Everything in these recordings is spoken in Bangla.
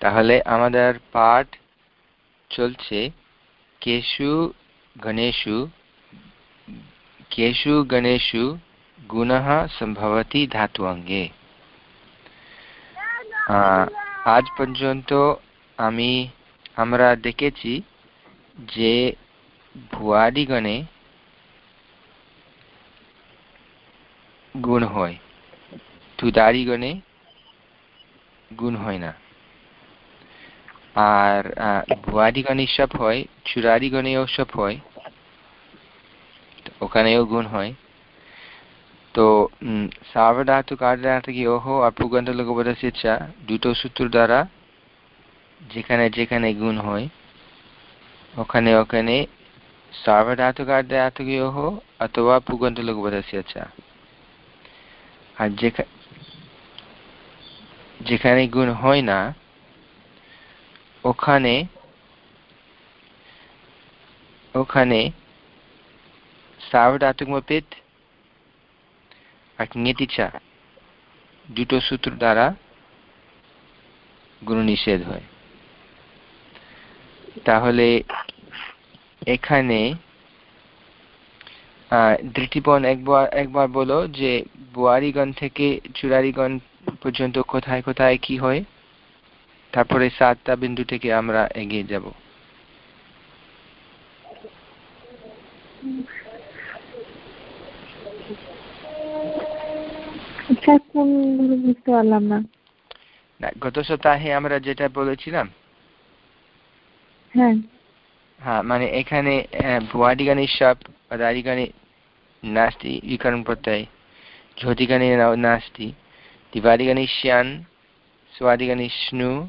তাহলে আমাদের পাঠ চলছে কেশু গণেশু কেশু গণেশু গুণः সম্ভবতি ধাতু অঙ্গে আজ পর্যন্ত আমি, আমরা দেখেছি যে ভুয়াদিগণে গুণ হয়, তুদারিগণে গুণ হয় না। আর ভুয়াদিগণের সব হয় চুরাদিগণেও সব হয় ওখানেও গুণ হয়। তো সার্বধাতু কার্যধাতুকে অহ আর পুগন্ধ লোকবোধ শিক্ষা, দুটো সূত্র দ্বারা যেখানে যেখানে গুণ হয়, ওখানে ওখানে সার্বধাতু কার্যধাতুকে অহ অথবা পুগন্ধ লোকবোধ শিক্ষা। আর যেখানে যেখানে গুণ হয় না ওখানে ওখানে সার্বধাতুকমপিত আর ঞেতিচা দুটো সূত্র দ্বারা গুণ নিষেধ হয়। তাহলে এখানে দৃষ্টিপণ একবার একবার বলো যে বুয়ারিগণ থেকে চুরারিগণ পর্যন্ত কোথায় কোথায় কি হয়? তারপরে সাতটা বিন্দু থেকে আমরা এগিয়ে যাব। না? গত সপ্তাহে আমরা যেটা বলেছিলাম। হ্যাঁ। হ্যাঁ মানে এখানে পদাদিগানি নাস্তি বিকরণ প্রত্যয় ঝটিগানি নাস্তি দিবাদিগানি শ্যান স্বাদিগানি স্নু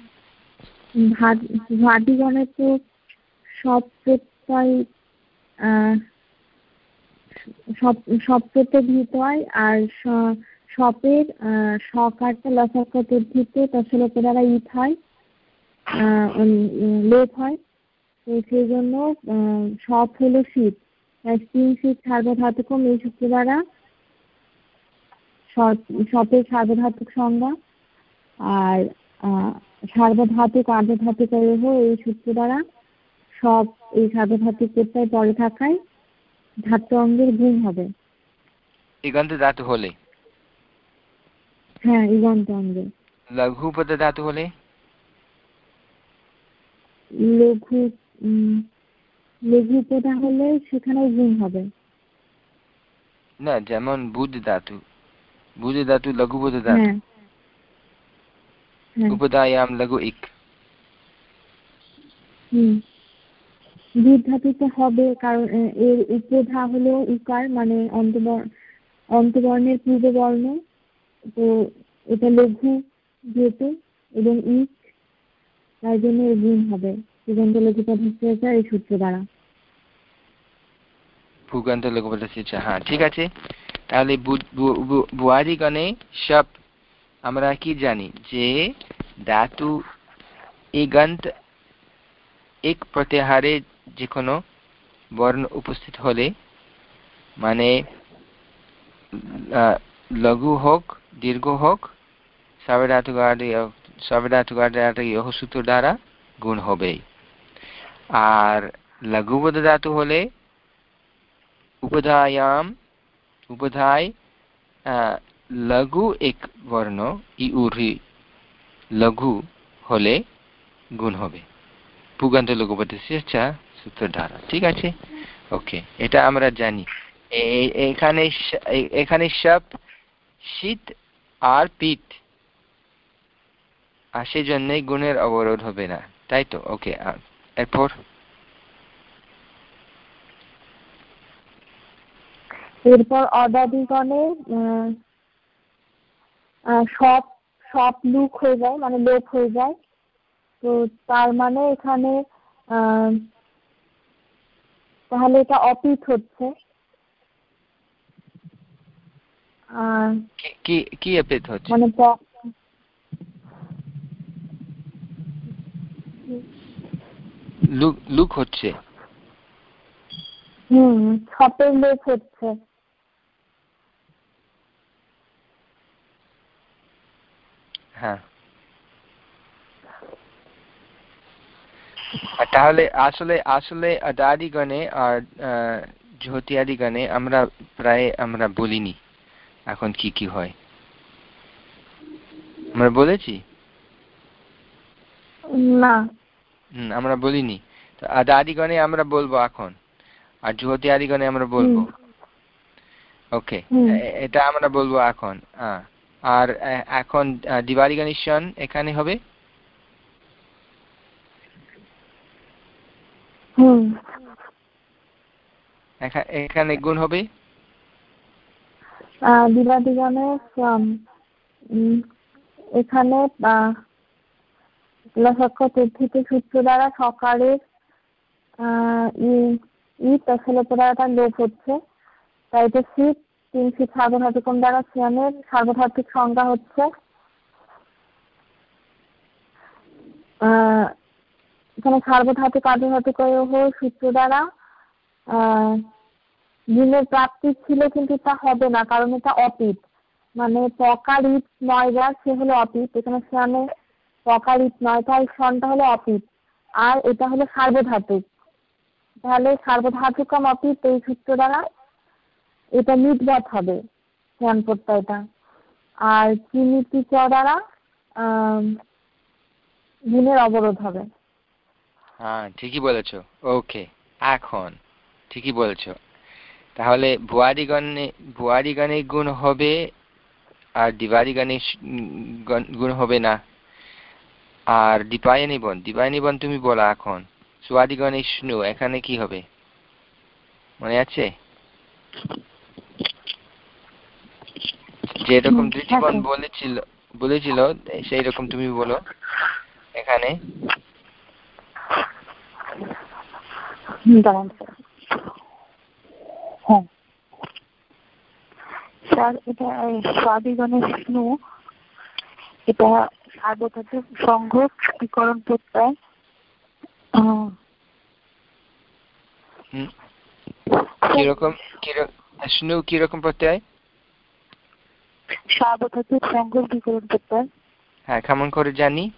ভাটিগণে তো সব প্রত্যয় দিতে হয়, আর সপের সকারটা লসাকার তদ্ধিত তসলোক দ্বারা ইট হয় লোপ হয়। তো সেই জন্য সপ হলো শীত। তিন শীত সার্বধাতুকম এই সূত্র দ্বারা সপের সার্বধাতুক সংজ্ঞা। আর সার্বধাতুক আর্ধধাতুক এই সূত্র দ্বারা সব এই সার্বধাতুক প্রত্যয় পরে থাকায় ধাতু অঙ্গের গুণ হবে। ইগন্ত ধাতু হলে? হ্যাঁ ইগন্ত অঙ্গে লঘু পদ ধাতু হলে? লঘু লঘু পদা হলে সেখানে গুণ হবে। না যেমন বুধ ধাতু। বুধ ধাতু লঘু পদ ধাতু উপদায়াম লঘু ইক ধাতুতে হবে কারণ এর উপধা হলো উকার মানে অন্তবর্ণ অন্তবর্ণের পূর্ব বর্ণ তো এটা লঘু যেহেতু এবং ইক তাই জন্য এর গুণ হবে। পুগন্ত লঘুপদস্য এই সূত্র দ্বারা। পুগন্ত লঘুপদস্য হ্যাঁ ঠিক আছে। তাহলে বুয়ারিগণে সব আমরা কি জানি যে ধাতু ইগন্ত এক প্রত্যাহারে যে কোনো বর্ণ উপস্থিত হলে মানে লঘু হোক, দীর্ঘ হোক সর্বধাতুকার্য দ্বারা গুণ হবে। আর লঘুবোধ ধাতু হলে উপধায়াম, উপধায় লঘু এক বর্ণ ইউরি লঘু হলে গুণ হবে পুগন্ত লঘুপতিশ্চ সূত্র দ্বারা ঠিক আছে ওকে এটা আমরা জানি এখানে এখানে সব শীত আর পিঠ আর সেই জন্যই গুণের অবরোধ হবে না তাই তো ওকে এরপর এরপর অদাদিগণে সব সব লুক হয়ে যায় মানে লোপ হয়ে যায়। তো তার মানে এখানে তাহলে এটা অপিত হচ্ছে। কি কি অপিত হচ্ছে? মানে লুক লুক হচ্ছে। হুম ছপের লোক হচ্ছে। হ্যাঁ। তাহলে আসলে আসলে আদাদিগণে আর জ্যোতিয়াদিগণে আমরা প্রায় আমরা বলিনি এখন কি কি হয়। আমরা বলেছি? না। আমরা বলিনি। তো আদাদিগণে আমরা বলব এখন। আর জ্যোতিয়াদিগণে আমরা বলব। ওকে এটা আমরা বলব এখন আর এখন দিবারি গণেশন এখানে হবে? এখানে গুণ হবে? দিবাদিগণে এখানে সূত্র দ্বারা সকালের ই পেছলে লোপ হচ্ছে। তাই তো শীত তিন শীত সার্বধাতুকম দ্বারা সিয়ামের সার্বধাতুক সংজ্ঞা হচ্ছে এখানে সার্বধাতুক, আর্ধধাতুক সূত্র দ্বারা গুণের প্রাপ্তি ছিল কিন্তু তা হবে না, কারণ এটা অপিত মানে পকার ইট নয় যার সে হলো অপিত এখানে সেখানে পকার ইট নয়, তাই সনটা হলো অপিত আর এটা হলো সার্বধাতুক। তাহলে সার্বধাতুকম অপিত এই সূত্র দ্বারা এটা নির্গত হবে ধ্যান প্রত্যয়টা আর চিনিটি চ দ্বারা গুণের অবরোধ হবে। হ্যাঁ ঠিকই বলেছ। ওকে, এখন, ঠিকই বলেছ। তাহলে ভুয়ারিগণে ভুয়ারিগণে গুণ হবে আর দিবারিগণে গুণ হবে না। আর দীপায়নী বন দীপায়নী বন তুমি বলা এখন। সুয়াদিগণে স্নু এখানে কি হবে? মনে আছে? যেরকম দৃষ্টিকোণ বলেছিল বলেছিল সেই রকম তুমি বলো এখানে। হ্যাঁ। স্যার এটা স্বাদিগণের স্নু এটা সার্বধাতুক সংঘ বিকরণ প্রত্যয়। কীরকম স্নু কীরকম প্রত্যয়? সার্বধাতুক সংঘ বিকরণ প্রত্যয় হ্যাঁ কেমন করে জানি?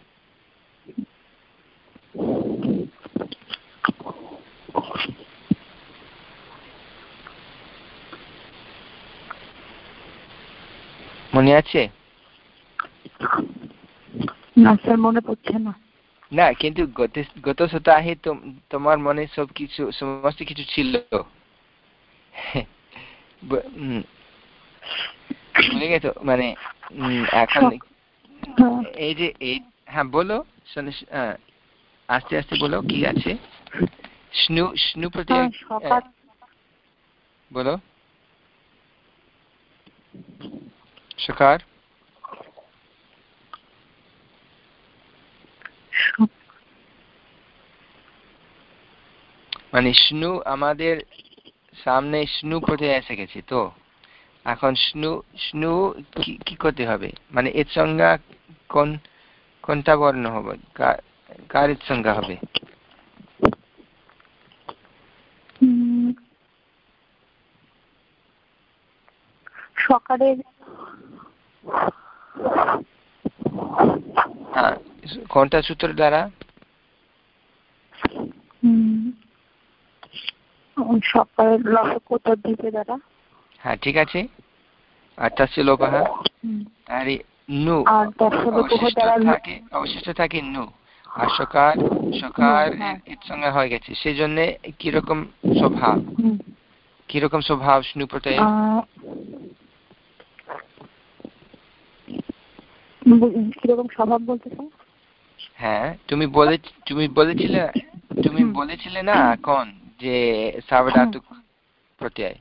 মনে আছে? না স্যার মনে পড়ছে না। না কিন্তু গত সপ্তাহে তোমার মনে সব কিছু সমস্ত কিছু ছিল। বুঝে গেছো? মানে এখন। এই যে এই হ্যাঁ বলো। আস্তে আস্তে বলো কি আছে? স্নু স্নু প্রতি হ্যাঁ, বলো। সকার। মানে স্নু আমাদের সামনে স্নু প্রত্যয় এসে গেছে তো? এখন স্নু স্নু কি করতে হবে? মানে এর সংজ্ঞা কোন কোনটা বর্ণ হবে? কার এর সংজ্ঞা হবে? সকালের হ্যাঁ কোনটা সূত্র দ্বারা? সকালের লসকোটার দিকে দ্বারা। হ্যাঁ ঠিক আছে। আর তস্য লোপः আর নু। থাকে অবশিষ্ট থাকে নু। আর সকার সকার সঙ্গে হয়ে গেছে। সেই জন্য কীরকম স্বভাব কীরকম স্বভাব স্নু প্রত্যয়? কীরকম স্বভাব বলতেছে হ্যাঁ তুমি বলে তুমি বলেছিলে তুমি বলেছিলে না এখন যে সাবধাতুক প্রত্যয়?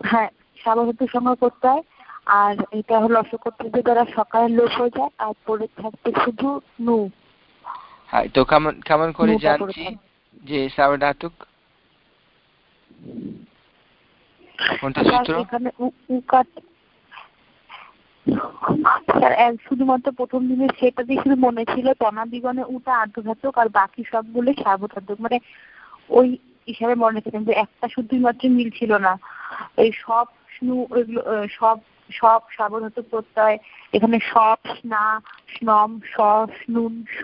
হ্যাঁ সাবধাতুক সঙ্গে প্রত্যয় আর এটা হলো অসকর্তব্য দ্বারা সকালে লোপ হয়ে যায় আর পরে থাকতে শুধু নু। হ্যাঁ তো কেমন কেমন করে জানছি যে সার্বধাতুক কোনটা সূত্র? এখানে উকার স্যার শুধুমাত্র প্রথম দিনে শুধু মনে ছিল তনাদিগণে উটা আর বাকি সবগুলো সার্বধাতুক। মানে ওই হিসাবে মনে রেখেছেন যে একটা শুধুই মাত্র মিল ছিল না। এই সব স্নু সব সব সার্বধাতুক প্রত্যয় এখানে সব স্না স্নম স স্নুন স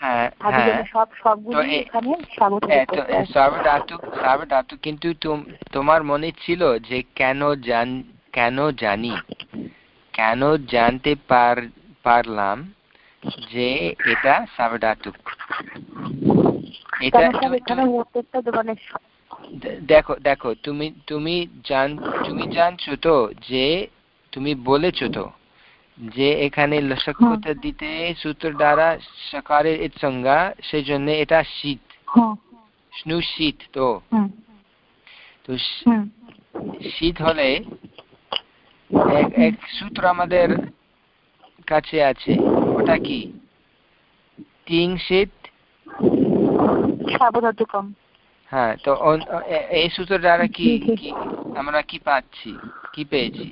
হ্যাঁ হ্যাঁ। সব সবগুলো এখানে হ্যাঁ, সার্বধাতুক তো প্রত্যয় সার্বধাতুক সার্বধাতুক কিন্তু তোম- তোমার মনে ছিল যে কেন জান কেন জানি? কেন জানতে পার পারলাম যে এটা সার্বধাতুক এটা দেখো দেখো তুমি তুমি জান তুমি জানছো তো যে তুমি বলেছ তো যে এখানে লসক্ষতা দিতে সূত্র দ্বারা সকারের সংজ্ঞা সেই জন্য এটা শীত। হ্যাঁ। স্নু শীত তো। তো শীত হলে এক এক সূত্র আমাদের কাছে আছে। ওটা কি? তিন শীত? সার্বধাতুকম হ্যাঁ তো এই সূত্র দ্বারা কি আমরা কি পাচ্ছি? কি পেয়েছি?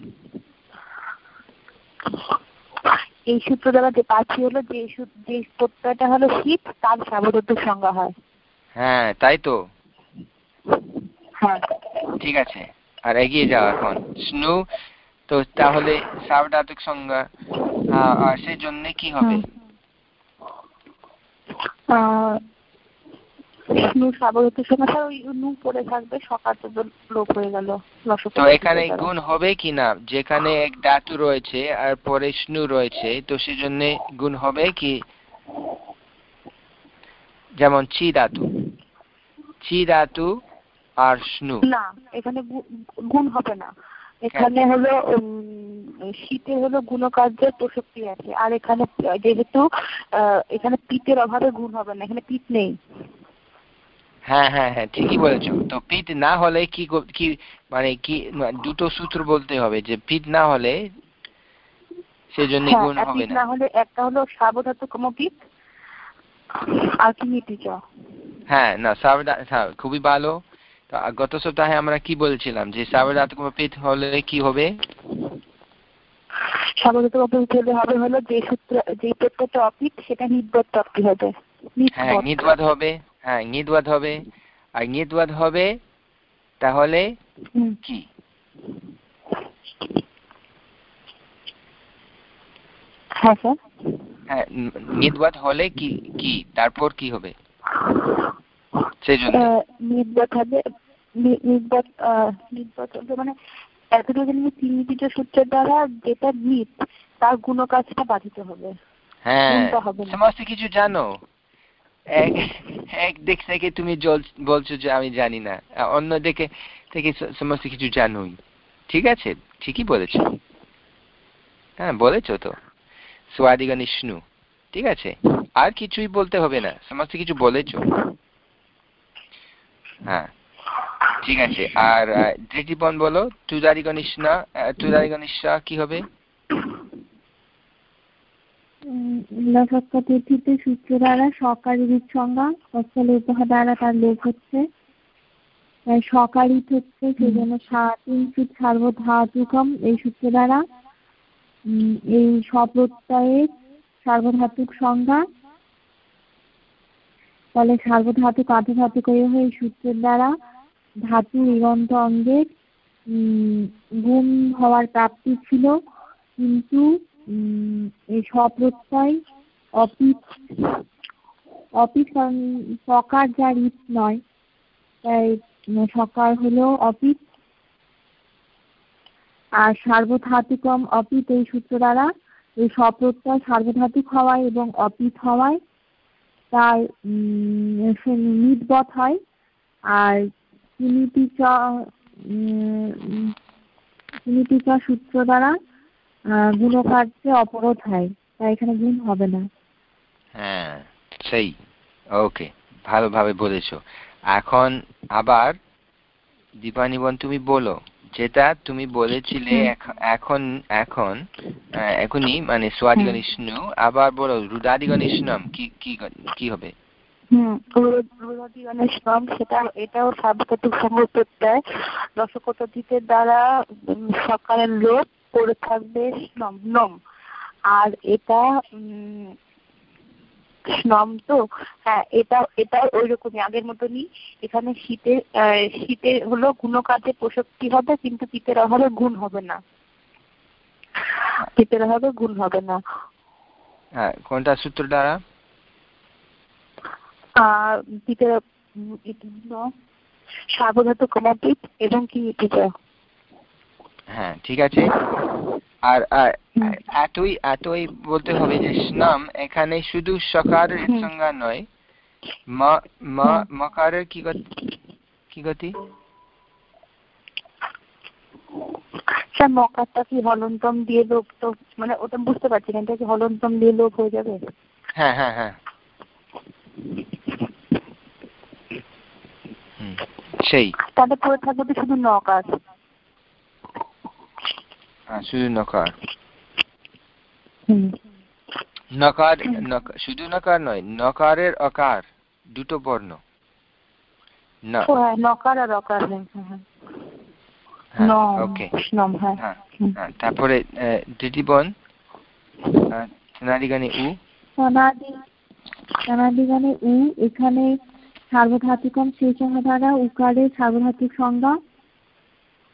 এই সূত্র দ্বারা যে পাচ্ছি হলো যে যে প্রত্যয়টা হলো শীত তার সার্বধাতুক সংজ্ঞা হয়। হ্যাঁ তাই তো? হ্যাঁ। ঠিক আছে আর এগিয়ে যাও এখন। স্নু তো তাহলে সার্বধাতুক সংজ্ঞা আর সেই জন্য কি হবে? স্যার ওই নু পড়ে থাকবে লোপ হয়ে গেল তো এখানে গুণ হবে যেখানে এক ধাতু রয়েছে আর পরে স্নু রয়েছে তো সেজন্য গুণ হবে কি? যেমন চি ধাতু চি ধাতু আর স্নু না এখানে গুণ হবে না। এখানে হলো উম, শীতে হলো গুণকার্যের প্রসক্তি আছে। আর এখানে যেহেতু এখানে পিতের অভাবে গুণ হবে না এখানে পিত নেই। হ্যাঁ হ্যাঁ হ্যাঁ ঠিকই বলেছ। তো পিত না হলে কি কি মানে কি দুটো সূত্র বলতে হবে যে পিত না হলে সেজন্য হ্যাঁ, গুণ হবে না। না হলে একটা হলো সাবধাতু কমপিত আর কি মিটিচ হ্যাঁ না সাবধা হ্যাঁ খুবই ভালো। তো গত সপ্তাহে আমরা কি বলছিলাম যে সাবধাতুক পিত হলে কি হবে? সাবধাতু কমপিত হলে হবে হলো যে সূত্র যে প্রত্যেকটা অপিত সেটা নির্বত হবে। হ্যাঁ নির্বত। হবে। হ্যাঁ নিদবাদ হবে। আর নিদবাদ হবে তাহলে কি? হ্যাঁ হ্যাঁ নিদবাদ হলে কি কি? তারপর কি হবে? সেই জন্য হবে মানে এতটুকু সূত্রের দ্বারা যেটা নিত তার গুণকাজটা বাধিত হবে। হ্যাঁ। সমস্ত কিছু জানো। এক এক দিক থেকে তুমি বলছো যে আমি জানি না অন্য দিকে থেকে সমস্ত কিছু জানোই। ঠিক আছে? ঠিকই বলেছ। হ্যাঁ বলেছ তো। সোয়াদিগা নিষ্ণু। ঠিক আছে? আর কিছুই বলতে হবে না। সমস্ত কিছু বলেছ। হ্যাঁ। ঠিক আছে। আর দৃষ্টিপন বলো তুদারি গণিষ্ণা তুদারি গণিষ্ণা কি হবে? লসক্কা তিথিতে সূত্র দ্বারা সকারি সংজ্ঞা অস্থল উপহার দ্বারা তার লোভ হচ্ছে। তাই সকারিত হচ্ছে সেজন্য তিনচিত সার্বধাতুকম এই সূত্র দ্বারা এই স্বপ্রত্যয়ের সার্বধাতুক সংজ্ঞা ফলে সার্বধাতুক আর্ধধাতুক হয়ে এই সূত্রের দ্বারা ধাতু ইগন্ত অঙ্গের উম, গুণ হওয়ার প্রাপ্তি ছিল। কিন্তু স্বপ্রত্যয় অপিত অপিত কারণ সকার যার ইট নয়, তাই সকার হলো অপিত। আর সার্বধাতুকম অপিত এই সূত্র দ্বারা এই স্বপ্রত্যয় সার্বধাতুক হওয়ায় এবং অপিত হওয়ায় তার নির্বত হয়। আর সূত্র দ্বারা গুণকার্যে অপরোধ হয় তাই এখানে গুণ হবে না। হ্যাঁ সেই। ওকে ভালোভাবে বলেছ। এখন আবার দীপানিবন তুমি বলো। যেটা তুমি বলেছিলে এখন এখন এখনই মানে স্বাদিগণী স্নু আবার বলো রুদাদিগণী স্নম কি কি কি হবে? সেটা এটাও প্রত্যয়। রসকটিতে দ্বারা সকালের লোক পড়ে থাকবে নম আর এটা স্নম তো হ্যাঁ এটা এটা ওই রকমই আগের মতনই। এখানে শীতের শীতের হলো গুণকাজে পোষকটি হবে কিন্তু পিতের অভাবে গুণ হবে না। পিতের অভাবে গুণ হবে না। হ্যাঁ কোনটা? সূত্র দ্বারা পিতের সার্বধাতু কমাপিত এবং কি হ্যাঁ ঠিক আছে। আর এতই এতই বলতে হবে যে স্নাম এখানে শুধু সকারের সংজ্ঞা নয়। মকারের কি কি গতি? স্যার মকারটা কি হলন্তম দিয়ে লোক তো মানে ওটা বুঝতে পারছি না এটা কি হলন্তম দিয়ে লোক হয়ে যাবে? হ্যাঁ হ্যাঁ হ্যাঁ। সেই। তাহলে পড়ে থাকবে শুধু নকার। শুধু নকার। নকার শুধু নকার নয় নকারের অকার দুটো বর্ণ। হ্যাঁ, হ্যাঁ, হ্যাঁ, তারপরে দিদিবন নারীগানে উ। এখানে সার্বধাতুকম শেষ দ্বারা উকারের সার্বধাতুক সংজ্ঞা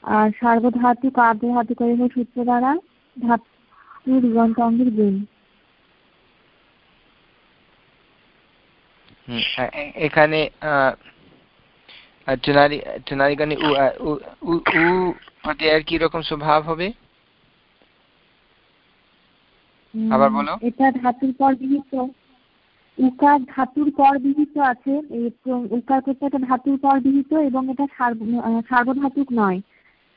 আর সার্বধাতুক আর্ধধাতুকের সূত্র দ্বারা ধাতু দিগন্ত অঙ্গের গুণ এখানে চুনারিগানে উ প্রত্যয়ের কি রকম স্বভাব হবে? আবার বলো। এটা ধাতুর পর বিহিত। উকার ধাতুর পর বিহিত আছে। উকার প্রত্যয়টা ধাতুর পর বিহিত এবং এটা সার্বধাতুক নয়।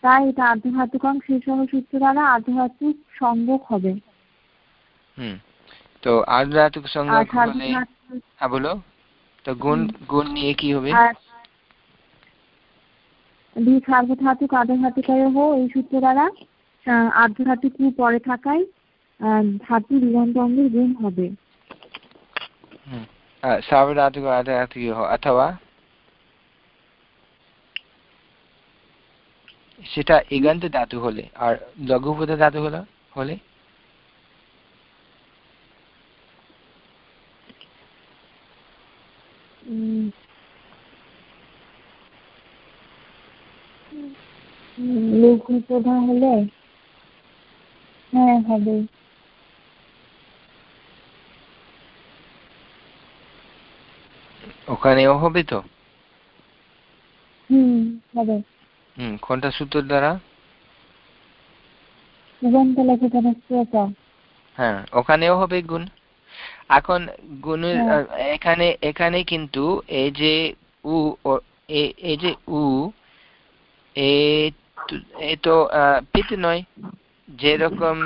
তাই এটা আর্ধধাতুকং শেষহ সূত্র দ্বারা আধ্যাত্মিক সংযোগ হবে। হুম। তো আর্ধধাতুক সংযোগ হলে হ্যাঁ বলো। তো গুণ গুণ নিয়ে কি হবে? দ্বি সার্বধাতুক আর্ধধাতুকায় হো এই সূত্র দ্বারা আর্ধধাতুক পরে থাকায় ধাতু অঙ্গের গুণ হবে। সার্বধাতুক আর্ধধাতুক অথবা সেটা এগান্ত ধাতু হলে আর লঘুপদ ধাতু হলে হলে? হলে? হ্যাঁ হবে। ওখানেও হবে তো? হুম হবে। হুম কোনটা সূত্র দ্বারা? হ্যাঁ ওখানেও হবে গুণ। এখন গুণের হ্যাঁ। এখানে এখানে কিন্তু এই যে উ এই যে উ এ তো পিত নয়। যেরকম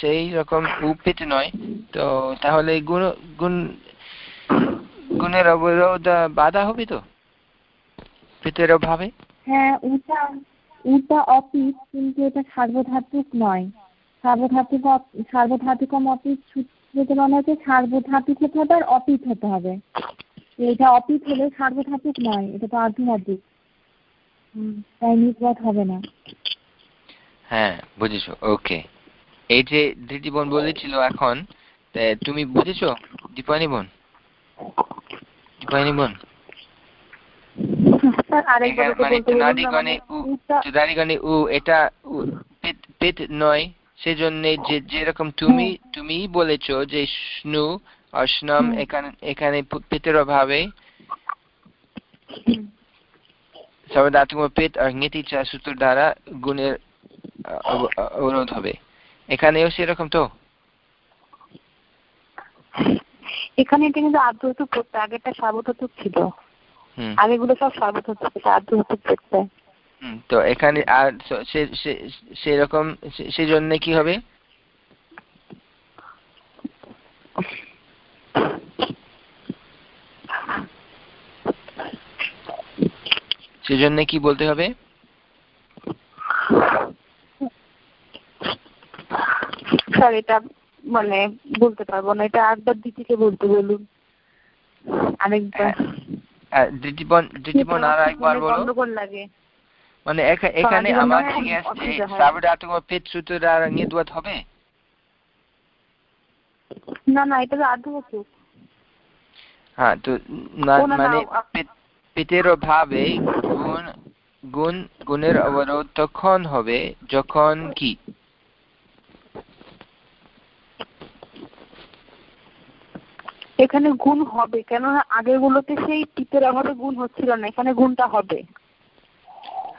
সেই রকম উপিত নয়। তো তাহলে গুণ গুণ গুণের অবরোধ বাধা হবে তো? পিতের অভাবে? হ্যাঁ উটা উটা অপিত কিন্তু এটা সার্বধাতুক নয়। সার্বধাতুক সার্বধাতুকম অপিত সূত্রতে বলা হচ্ছে সার্বধাতুক হতে হবে আর অপিত হতে হবে। এটা অপিত হলে সার্বধাতুক নয় এটা তো আর্ধধাতুক তাই নির্বাদ হবে না। হ্যাঁ বুঝেছ ওকে। এই যে দিদি বোন বলেছিল এখন তুমি বুঝেছ? দীপানি বোন? মানে উ এটা পেট নয় সেজন্য যে যেরকম তুমি তুমি বলেছ যে স্নু এখানে এখানে পেটের অভাবে। পেট আর নীতি সূত্র দ্বারা গুণের অবরোধ হবে। এখানেও সেরকম তো? এখানে এটা কিন্তু আর্ধধাতুক পড়তে আগেরটা সার্বধাতুক ছিল। আগেগুলো সব সার্বধাতুক আর্ধধাতুক পড়তে তো এখানে আর সেরকম সেজন্য কি হবে? সেজন্য কি বলতে হবে? স্যার এটা মানে বলতে পারব না এটা একবার দিদিকে বলতে বলুন। আরেকবার। দিদিবন দিদিবন আর একবার বলো। গন্ডগোল লাগে। মানে এখানে আমার থেকে আসছে হয়। আর হবে? না না এটা হ্যাঁ তো মানে পিত- ভাবে গুণ গুণ গুণের অবরোধ তখন হবে যখন কি? এখানে গুণ হবে কেননা আগের গুলোতে সেই টিপের অভাবে গুণ হচ্ছিল না এখানে গুণটা হবে।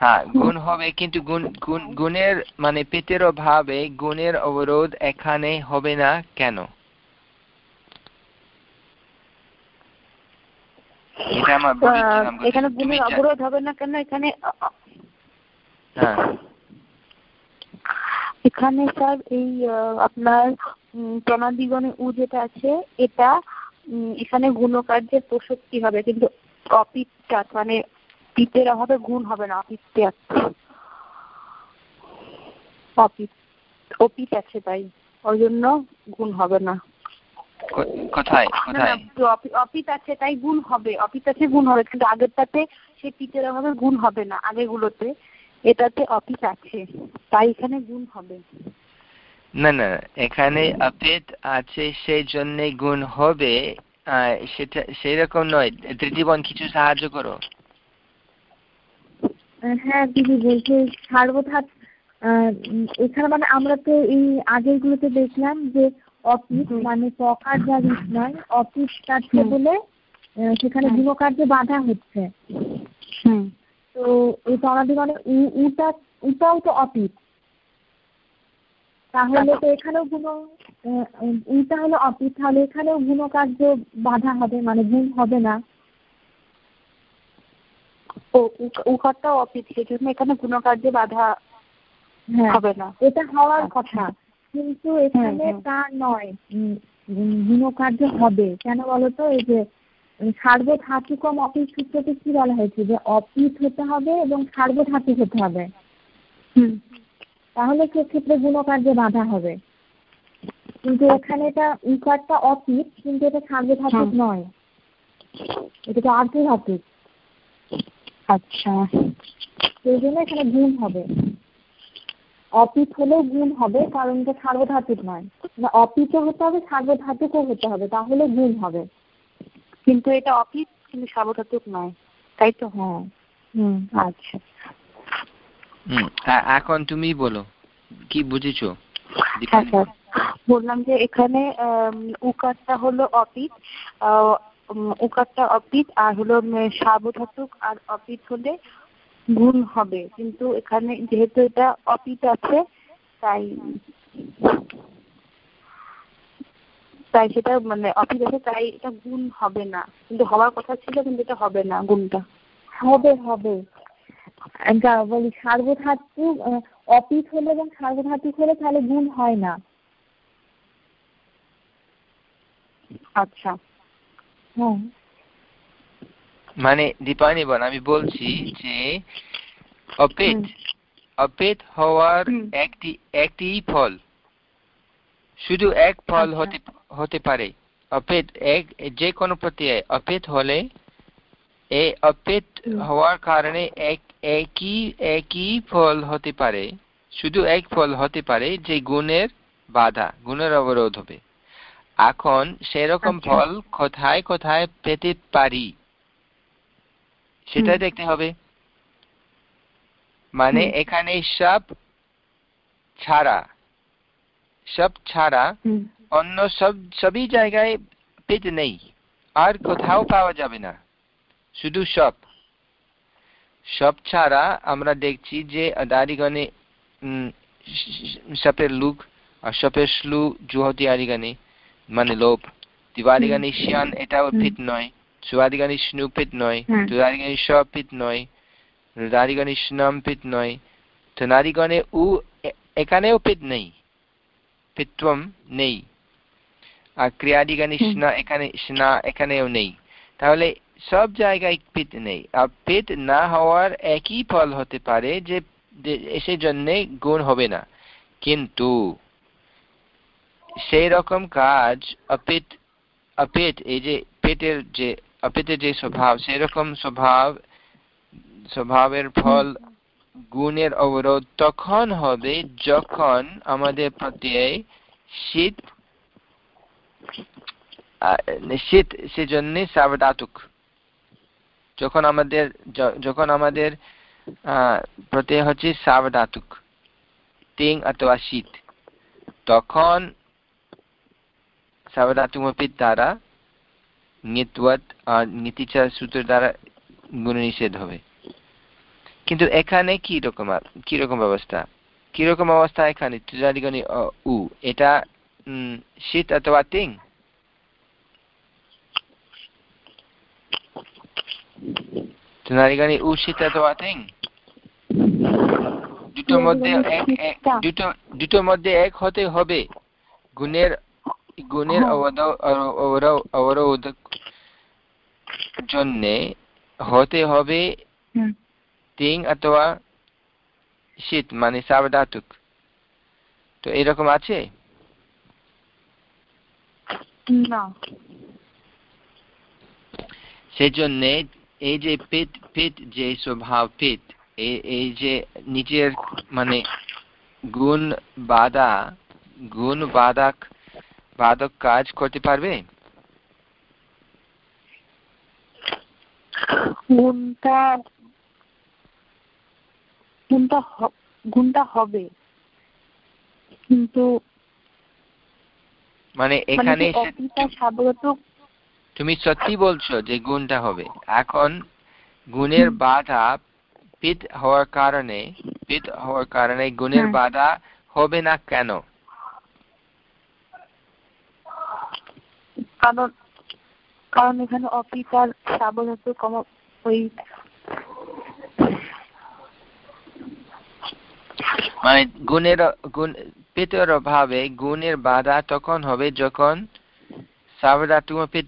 হ্যাঁ গুণ হবে কিন্তু গুণ গুণ গুণের মানে পিতের ভাবে গুণের অবরোধ এখানে হবে না কেন? এখানে গুণের অবরোধ হবে না কেন? এখানে হ্যাঁ। এখানে স্যার এই আপনার প্রণাদিগণে উ যেটা আছে এটা এখানে গুণকার্যের প্রসক্তি হবে কিন্তু অপিত্যাত মানে পিতের অভাবে গুণ হবে না অপিত্যাত অপিত অপিত আছে তাই ওই জন্য গুণ হবে না। কোথায় অপিত আছে তাই গুণ হবে অপিত আছে গুণ হবে কিন্তু আগেরটাতে সেই পিতের অভাবে গুণ হবে না আগেরগুলোতে এটাতে অপিত আছে তাই এখানে গুণ হবে। না না এখানে অপেত আছে সেই জন্য গুণ হবে সেটা সেরকম নয়। তৃতীয়বন কিছু সাহায্য করো। হ্যাঁ দিদি বলছে সার্বধাত এখানে মানে আমরা তো এই আগের গুলোতে দেখলাম যে হুম। মানে পকার যা রিস নয় অপিত কাটছে বলে সেখানে। গুণকার্যে বাধা হচ্ছে। হুম। তো এই মানে উটা উটাও তো অপিত তাহলে তো এখানেও গুণ আহ, উটা হলো অপিত তাহলে এখানেও গুণকার্য বাধা হবে মানে গুণ হবে না। ও অপিত সেজন্য এখানে গুণকার্যে বাধা হ্যাঁ হবে না। এটা হওয়ার আচ্ছা। কথা। কিন্তু এখানে হুম, হুম। তা নয় গুণকার্য হবে। কেন বলতো? এই যে সার্বধাতুকম অপিত সূত্রতে কি বলা হয়েছে? যে অপিত হতে হবে এবং সার্বধাতুক হতে হবে। হুম। তাহলে সেক্ষেত্রে গুণকার্যে বাধা হবে। কিন্তু এখানে এটা উকারটা অপিত কিন্তু এটা সার্বধাতুক। নয়। এটা তো আর্ধধাতুক আচ্ছা। সেই জন্য এখানে গুণ হবে। অপিত হলেও গুণ হবে কারণ এটা সার্বধাতুক নয়। না অপিত হতে হবে সার্বধাতুকও হতে হবে তাহলে গুণ হবে। কিন্তু এটা অপিত কিন্তু সাবধাতুক নয়। তাই তো? হ্যাঁ। হুম আচ্ছা। এখন তুমি বলো কি বুঝেছ? হ্যাঁ স্যার। বললাম যে এখানে উকারটা হলো অপিত উকারটা অপিত আর হলো সাবধাতুক আর অপিত হলে গুণ হবে। কিন্তু এখানে যেহেতু এটা অপিত আছে তাই তাই সেটা মানে অপিত আছে তাই এটা গুণ হবে না। কিন্তু হওয়ার কথা ছিল কিন্তু এটা হবে না গুণটা। হবে হবে। বলি সার্বধাতুক আহ, অপিত হলে এবং সার্বধাতুক হলে তাহলে গুণ হয় না। আচ্ছা। হ্যাঁ। মানে দীপায়নি বোন আমি বলছি যে অপেত। অপেত হওয়ার একটি একটি ফল। শুধু এক ফল আচ্ছা। হতে হতে পারে। অপেত এক যে কোনো প্রত্যয় অপেত হলে এই অপেত হওয়ার কারণে এক একই একই ফল হতে পারে শুধু এক ফল হতে পারে যে গুণের বাধা গুণের অবরোধ হবে। এখন সেরকম আচ্ছা। ফল কোথায় কোথায় পেতে পারি? সেটা দেখতে হবে। মানে এখানে সব ছাড়া সব ছাড়া অন্য সব সবই জায়গায় পেতে নেই। আর কোথাও পাওয়া যাবে না। শুধু সব। সব ছাড়া আমরা দেখছি যে স- সপের লুক আর সপের শ্লু জুহতি আরিগানে মানে লোভ। দিবারিগানে শিয়ান এটাও। পিত নয়। স্নু পিত নয়। দুদারিগানি সব নয়। রুদারিগণে স্নাম পিত নয়। তো নারীগণে উ এখানেও পিত নেই। পিত্বম নেই। আর ক্রিয়াদিগণে হুম। স্না এখানে স্না এখানেও নেই। তাহলে সব জায়গায় পিত নেই। আর পিত না হওয়ার একই ফল হতে পারে যে সেই জন্যে গুণ হবে না। কিন্তু সেই রকম কাজ অপিত অপিত এই যে পেটের যে অপিতের যে স্বভাব সেরকম স্বভাব, স্বভাবের ফল গুণের অবরোধ তখন হবে যখন আমাদের প্রত্যয় শীত শীত সেজন্য সাবধাতুক। যখন আমাদের যখন আমাদের প্রত্যয় হচ্ছে সাবধাতুক তিং অথবা শীত, তখন সাবধাতুমপিত দ্বারা নিতবত নীতিচার সূত্র দ্বারা গুণ নিষেধ হবে। কিন্তু এখানে কি রকম কি ব্যবস্থা? রকম অবস্থা এখানে? উ, এটা শীত অথবা তিং দুটোর মধ্যে দুটো দুটোর মধ্যে এক হতে হবে গুণের গুণের অবরোধ জন্যে হতে হবে তিং অথবা শীত মানে সাবধাতুক তো এরকম আছে সেই জন্য এই যে পিত পিত যে স্বভাব পিত এই যে নিজের মানে গুণ বাধা গুণ বাধক বাধক কাজ করতে পারবে? গুণটা গুণটা গুণটা হবে। কিন্তু মানে এখানে স্বাভাবিক তুমি সত্যি বলছো যে গুণটা হবে। এখন গুণের বাধা পিত হওয়ার কারণে পিত হওয়ার কারণে গুণের বাধা হবে না কেন? কারণ কারণ এখানে অপিত আর সাবধাত কম ওই মানে গুণের গুণ পিতের অভাবে গুণের বাধা তখন হবে যখন সাবধাতুমপিত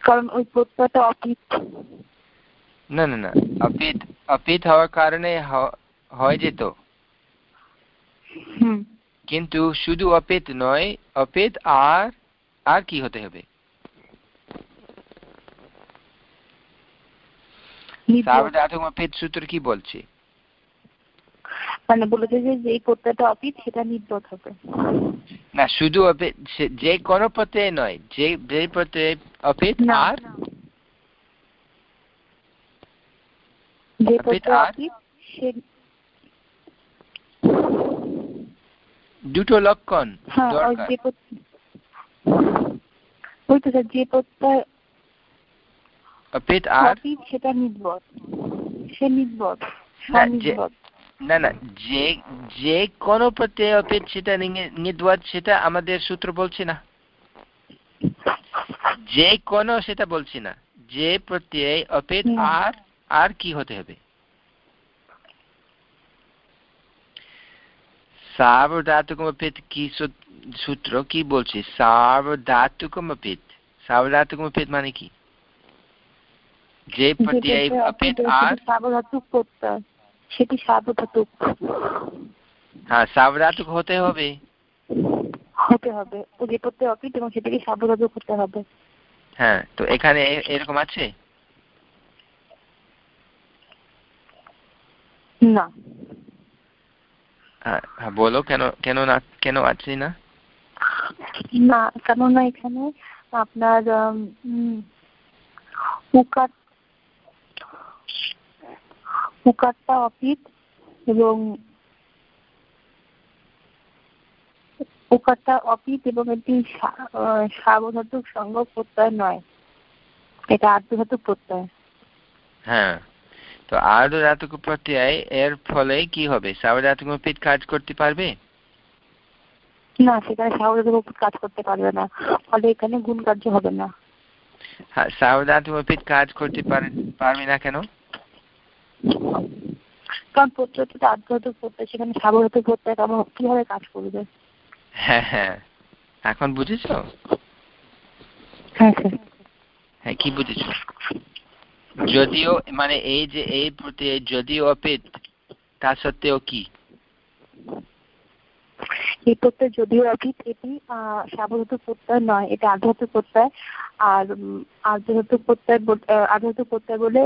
কারণ ওই প্রত্যয়টা অপিত না না না অপিত অপিত হওয়ার কারণে হয় যেত কিন্তু শুধু অপিত নয় অপিত আর আর কি হতে হবে? সূত্র কি বলছে? মানে বলেছে যে যে প্রত্যয়টা অপিত সেটা নির্বোধ হবে। না শুধু যে কোনো প্রত্যয় নয় যে যে প্রত্যয় অপিত আর দুটো লক্ষণ হ্যাঁ ওই যে ওই তো যে প্রত্যয় অপিত আর সেটা নির্বোধ সে নির্বোধ না না যে যে কোনো প্রত্যয় অপিত সেটা নির্বোধ সেটা আমাদের সূত্র বলছে না। যে কোনো সেটা বলছি না। যে প্রত্যয় অপিত আর আর কি হতে হবে? সার্বধাতুকমপিত কি সূত্র কি বলছে? সার্বধাতুকমপিত সার্বধাতুকমপিত মানে কি? যে প্রত্যয় অপিত আর সার্বধাতুক প্রত্যয় সেটি সার্বধাতুক হ্যাঁ সার্বধাতুক হতে হবে। হতে হবে। ও যে প্রত্যয় অপিত এবং সেটাকে সাবধাতুক হতে হবে। হ্যাঁ তো এখানে এরকম আছে? না। হ্যাঁ বলো কেন কেন না কেন আছে না? না কেননা এখানে আপনার উকার উকারটা অপিত এবং উকারটা অপিত এবং এটি সাবধাতুক সঙ্গ প্রত্যয় নয়। এটা আর্ধধাতুক প্রত্যয়। হ্যাঁ। তো আর্ধ ধাতুক প্রত্যয় এর ফলে কি হবে? সাবধাতুক পিঠ কাজ করতে পারবে? না সেখানে সাবধাতুক কাজ করতে পারবে না। ফলে এখানে গুণ কার্য হবে না। হ্যাঁ সাবধাতুক পিঠ কাজ করতে পারবে না কেন? কারণ প্রত্যয়টা আর্ধধাতুক প্রত্যয় সেখানে স্বাভাবিক প্রত্যয় কীভাবে কাজ করবে? হ্যাঁ হ্যাঁ। এখন বুঝেছ? হ্যাঁ স্যার হ্যাঁ কি বুঝেছ? যদিও মানে এই যে এই প্রতি যদিও অপিত তা সত্ত্বেও কি? এই প্রত্যয় যদিও এটি সাবধাতু প্রত্যয় নয় এটা প্রত্যয়। আর প্রত্যয় প্রত্যয় বলে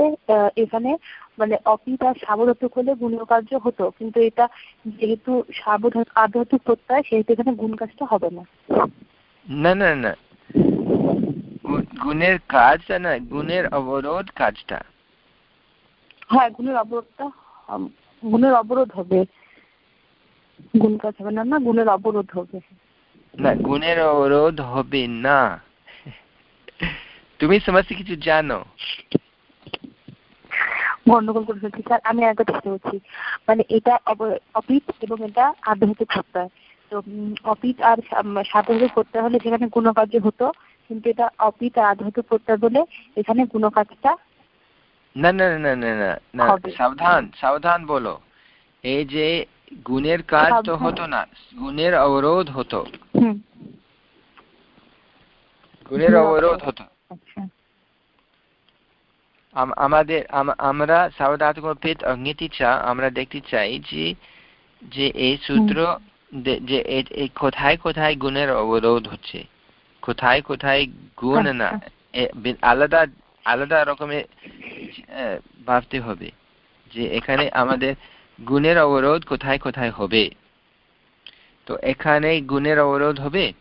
এখানে মানে অপিত আর সাবধাতুক হলে গুণীয় কার্য হতো। কিন্তু এটা যেহেতু সাবধাত প্রত্যয় সেহেতু এখানে গুণ কাজটা হবে না। না না না। গুণের কাজটা না গুণের অবরোধ কাজটা। হ্যাঁ গুণের অবরোধটা গুণের অবরোধ হবে। গুণ কাজ হবে না না গুণের অবরোধ হবে। না গুণের অবরোধ হবে না। তুমি সমস্ত কিছু জানো? গন্ডগোল করে ফেলছি স্যার আমি করছি মানে এটা অপিত এবং এটা প্রত্যয় তো অপিত আর সাধারণ প্রত্যয় হলে সেখানে গুণকার্য হতো কিন্তু এটা অপিত আর আধ্যাত্মিক প্রত্যয় বলে এখানে গুণকার্যটা না না না না না না সাবধান সাবধান বলো। এই যে গুণের কাজ তো হতো না গুণের অবরোধ হতো। গুণের অবরোধ হতো। আচ্ছা। আমাদের আমরা সাবধাতুক পেত অগ্নিতিচা আমরা দেখতে চাই যে যে এই সূত্র যে কোথায় কোথায় গুণের অবরোধ হচ্ছে? কোথায় কোথায় গুণ না? আলাদা আলাদা রকমের ভাবতে হবে যে এখানে আমাদের গুণের অবরোধ কোথায় কোথায় হবে? তো এখানে গুণের অবরোধ হবে?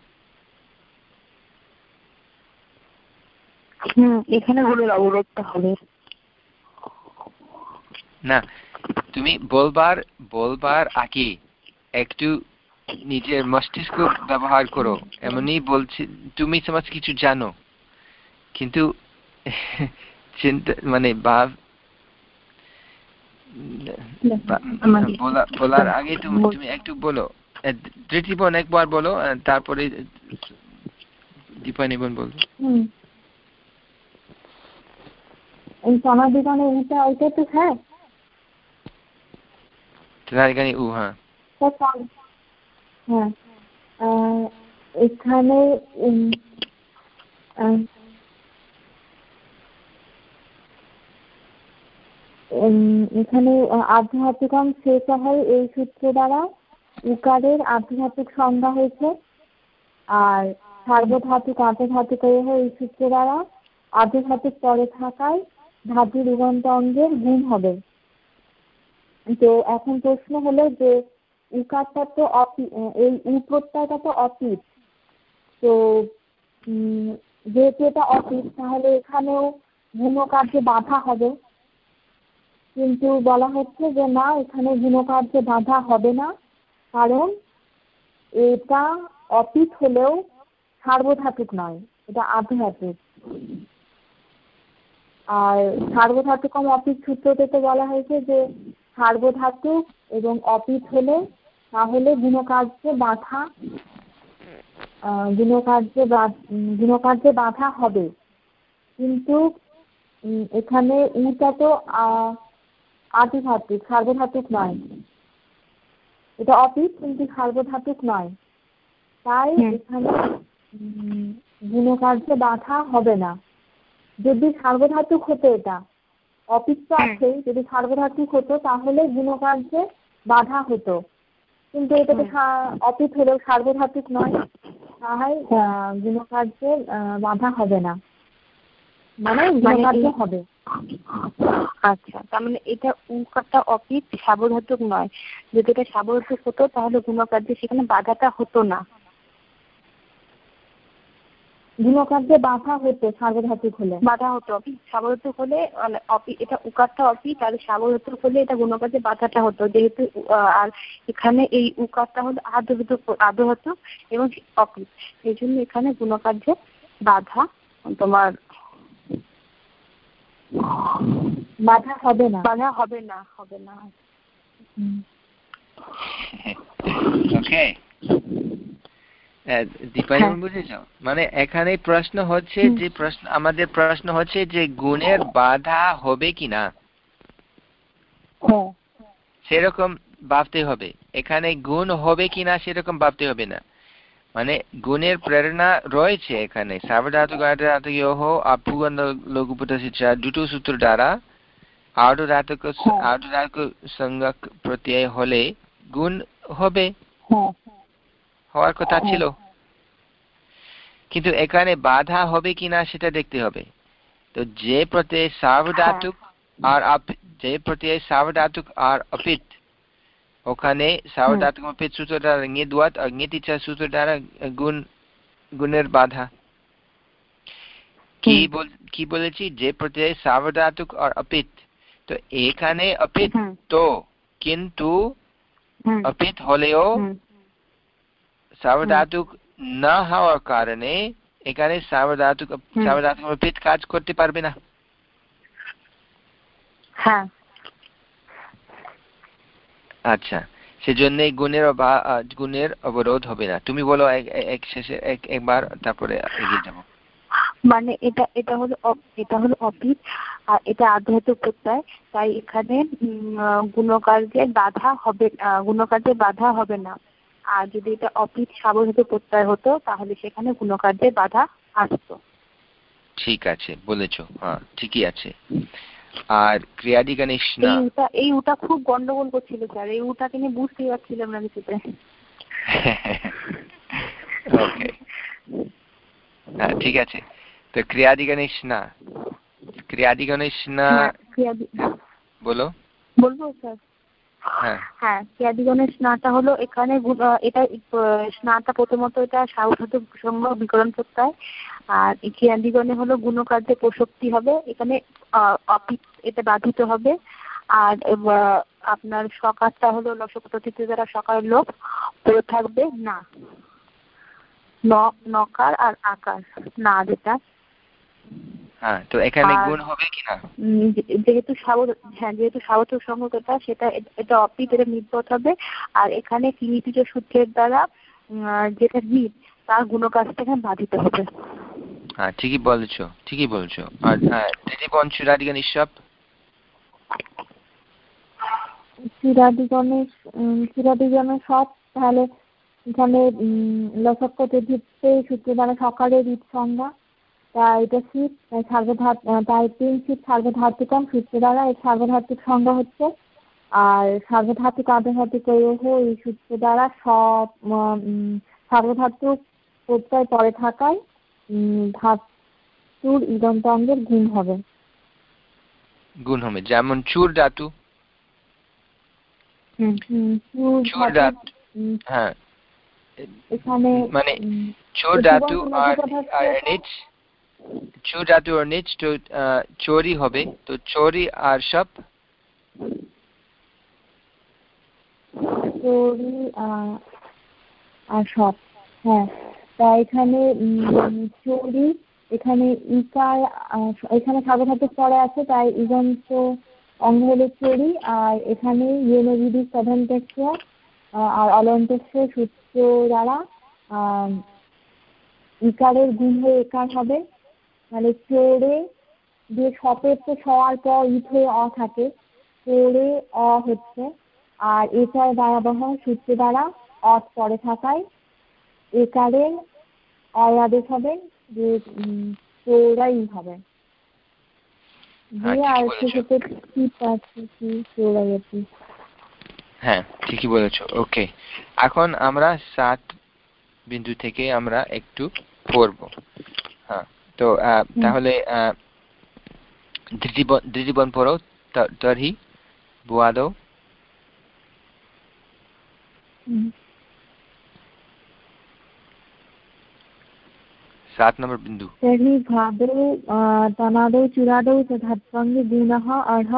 এখানে গুণের অবরোধটা হবে। না তুমি বলবার বলবার আগে একটু নিজের মস্তিষ্ক ব্যবহার করো। এমনই বলছি তুমি সমাজ কিছু জানো। কিন্তু চিন্তা মানে ভাব বলার আগে তুমি তুমি একটু বলো। তৃতীয়বন একবার বলো তারপরে দীপানিবন বলব। সমাধিগণে উটা ওইটা তো হ্যাঁ। উ হ্যাঁ। হ্যাঁ। এখানে এখানে আধ্যাত্মিকম শেষ হয় এই সূত্র দ্বারা উকারের আধ্যাত্মিক সংজ্ঞা হয়েছে। আর সার্বধাতুক আর্ধধাতুক এই সূত্র দ্বারা আর্ধধাতুক পরে থাকায় ধাতু দিগন্ত অঙ্গের গুণ হবে। তো এখন প্রশ্ন হলো যে উকারটা তো অপি এই উ প্রত্যয়টা তো অপিত তো যেহেতু এটা অপিত তাহলে এখানেও গুণকার্যে বাধা হবে। কিন্তু বলা হচ্ছে যে না, এখানে গুণকার্যে বাধা হবে না। কারণ এটা অপিত হলেও সার্বধাতুক নয়, এটা আর্ধধাতুক আর সার্বধাতুকম অপিত সূত্রতে তো বলা হয়েছে যে সার্বধাতুক এবং অপিত হলে, তাহলে গুণকার্যে বাধা গুণকার্যে গুণকার্যে বাধা হবে। কিন্তু এখানে উটা তো আদিধাতুক সার্বধাতুক নয়। এটা অপিত কিন্তু সার্বধাতুক নয়। তাই এখানে গুণকার্যে বাধা হবে না। যদি সার্বধাতুক হতো এটা অপিত তো আছেই যদি সার্বধাতুক হতো তাহলে গুণকার্যে বাধা হতো। কিন্তু এটা তো অপিত হলেও সার্বধাতুক নয়। তাই গুণকার্যে বাধা হবে না। মানে হবে। আচ্ছা তার মানে এটা উকারটা অপিত সাবধাতুক নয়। যদি এটা সাবধাতুক হতো তাহলে গুণকার্যে সেখানে বাধাটা হতো না। গুণকার্যে বাধা হতো হলে। বাধা হতো সাবধাতুক হলে মানে এটা উকারটা অপি তাহলে সাবধাতুক হলে এটা গুণকার্যে বাধাটা হতো। যেহেতু আর এখানে এই উকারটা হলো আর্ধধাতুক আর্ধধাতুক এবং অপি এই জন্য এখানে গুণকার্যে বাধা তোমার বাধা হবে না। বাধা হবে না হবে না। ওকে মানে এখানে প্রশ্ন হচ্ছে যে প্রশ্ন আমাদের প্রশ্ন হচ্ছে যে গুণের বাধা হবে কিনা হ্যাঁ। সেরকম ভাবতে হবে। এখানে গুণ হবে কিনা সেরকম ভাবতে হবে না। মানে গুণের প্রেরণা রয়েছে এখানে। আপুগন্ধ লঘুপতসিচা দুটো সূত্র দ্বারা আর্ধধাতুক আর্ধধাতুক সংজ্ঞক প্রত্যয় হলে গুণ হবে। হওয়ার কথা ছিল। কিন্তু এখানে বাধা হবে কিনা সেটা দেখতে হবে। তো যে প্রত্যয় সাবধাতুক আর যে প্রত্যয় সাবধাতুক আর অপিত ওখানে সাবধাতুক অপিত সূত্র দ্বারা নিদুয়াত আর নিতিচা সূত্র দ্বারা গুণ গুণের বাধা কি বল কি বলেছি যে প্রত্যয় সাবধাতুক আর অপিত তো এখানে অপিত তো কিন্তু অপিত হলেও সাবধাতুক না হওয়ার কারণে এখানে সাবধাতুক সাবধাতুক অপিত কাজ করতে পারবে না হ্যাঁ আচ্ছা সেজন্য গুণের গুণের অবরোধ হবে না। তুমি বলো এক শেষে এক একবার তারপরে এগিয়ে যাব। মানে এটা এটা হলো এটা হলো অপিত আর এটা আধ্যাত্ম প্রত্যয়। তাই এখানে গুণকার্যে বাধা হবে গুণকার্যে বাধা হবে না। আর যদি এটা অপিত সাবধাত প্রত্যয় হতো তাহলে সেখানে গুণকার্যে বাধা আসতো। ঠিক আছে বলেছ। হ্যাঁ ঠিকই আছে। আর ক্রিয়াদি গণেশ না। এই উটা খুব গন্ডগোল করছিল স্যার। এই উটাকে নিয়ে বুঝতেই পারছিলাম না কিছুতে। ওকে হ্যাঁ ঠিক আছে। তো ক্রিয়াদি গণেশ না। ক্রিয়াদি গণেশ না বলো। বলব স্যার। হ্যাঁ। হ্যাঁ ক্রিয়াদিগণের স্নাটা হলো এখানে এটা স্নাটা প্রথমত এটা সাহসাত সঙ্গ বিকরণ প্রত্যয়, আর ক্রিয়াদিগণে হলো গুণকার্যে প্রসক্তি হবে, এখানে এটা বাধিত হবে, আর আপনার সকারটা হলো লসকটিতে দ্বারা সকার লোক পড়ে থাকবে না নকার আর আকার, না যেটা। হ্যাঁ তো এখানে গুণ হবে কিনা যেহেতু হ্যাঁ যেহেতু সেটা এটা অপিত এটা নির্গত হবে। আর এখানে কিমিতিজ সূত্রের দ্বারা যেটা নিট তার গুণকাজটা এখানে বাধিত হবে। হ্যাঁ ঠিকই বলেছ ঠিকই বলছো। আর হ্যাঁ সব তাহলে এখানে সূত্র দ্বারা সকালের ঈদ সংজ্ঞা তা সার্বধাত তাই সার্বধাতুকম সূত্র দ্বারা এই সার্বধাতুক সংজ্ঞা হচ্ছে। আর সার্বধাতুক আধাধাতুক এই সূত্র দ্বারা সব সার্বধাতুক প্রত্যয় পরে থাকায় ধাতুর ইদন্ত অঙ্গের গুণ হবে। গুণ হবে যেমন চুর ধাতু। চুর ধাতু হ্যাঁ। এখানে মানে চোর ধাতু আর আর নিচ ধাতু আর নিচ চোরি হবে। তো চোরি আর সব? চোরি আর হ্যাঁ। তা এখানে চোরি এখানে ইকার এখানে পরে আছে, তাই হলো চোরি আর এখানে আর সূত্র দ্বারা ইকারের গুণ হয়ে একার হবে। মানে চোরে যে সপের তো সওয়ার পর ইট হয়ে অ থাকে। চোরে অ হচ্ছে। আর এটার দায়াবহ সূত্র দ্বারা অট পরে থাকায় একারের অয় আদেশ হবে যে চোরাই হবে। দিয়ে আর সেক্ষেত্রে কি পাচ্ছি হ্যাঁ ঠিকই বলেছ। ওকে। এখন আমরা সাত বিন্দু থেকে আমরা একটু পড়ব। হ্যাঁ তো তাহলে দৃঢ়বন পড়ো তর্হি বুয়াদৌ सात नंबर बिंदु तर्हि भादौ तनादौ चुरादौ च धात्वङ्गे गुणः अर्ह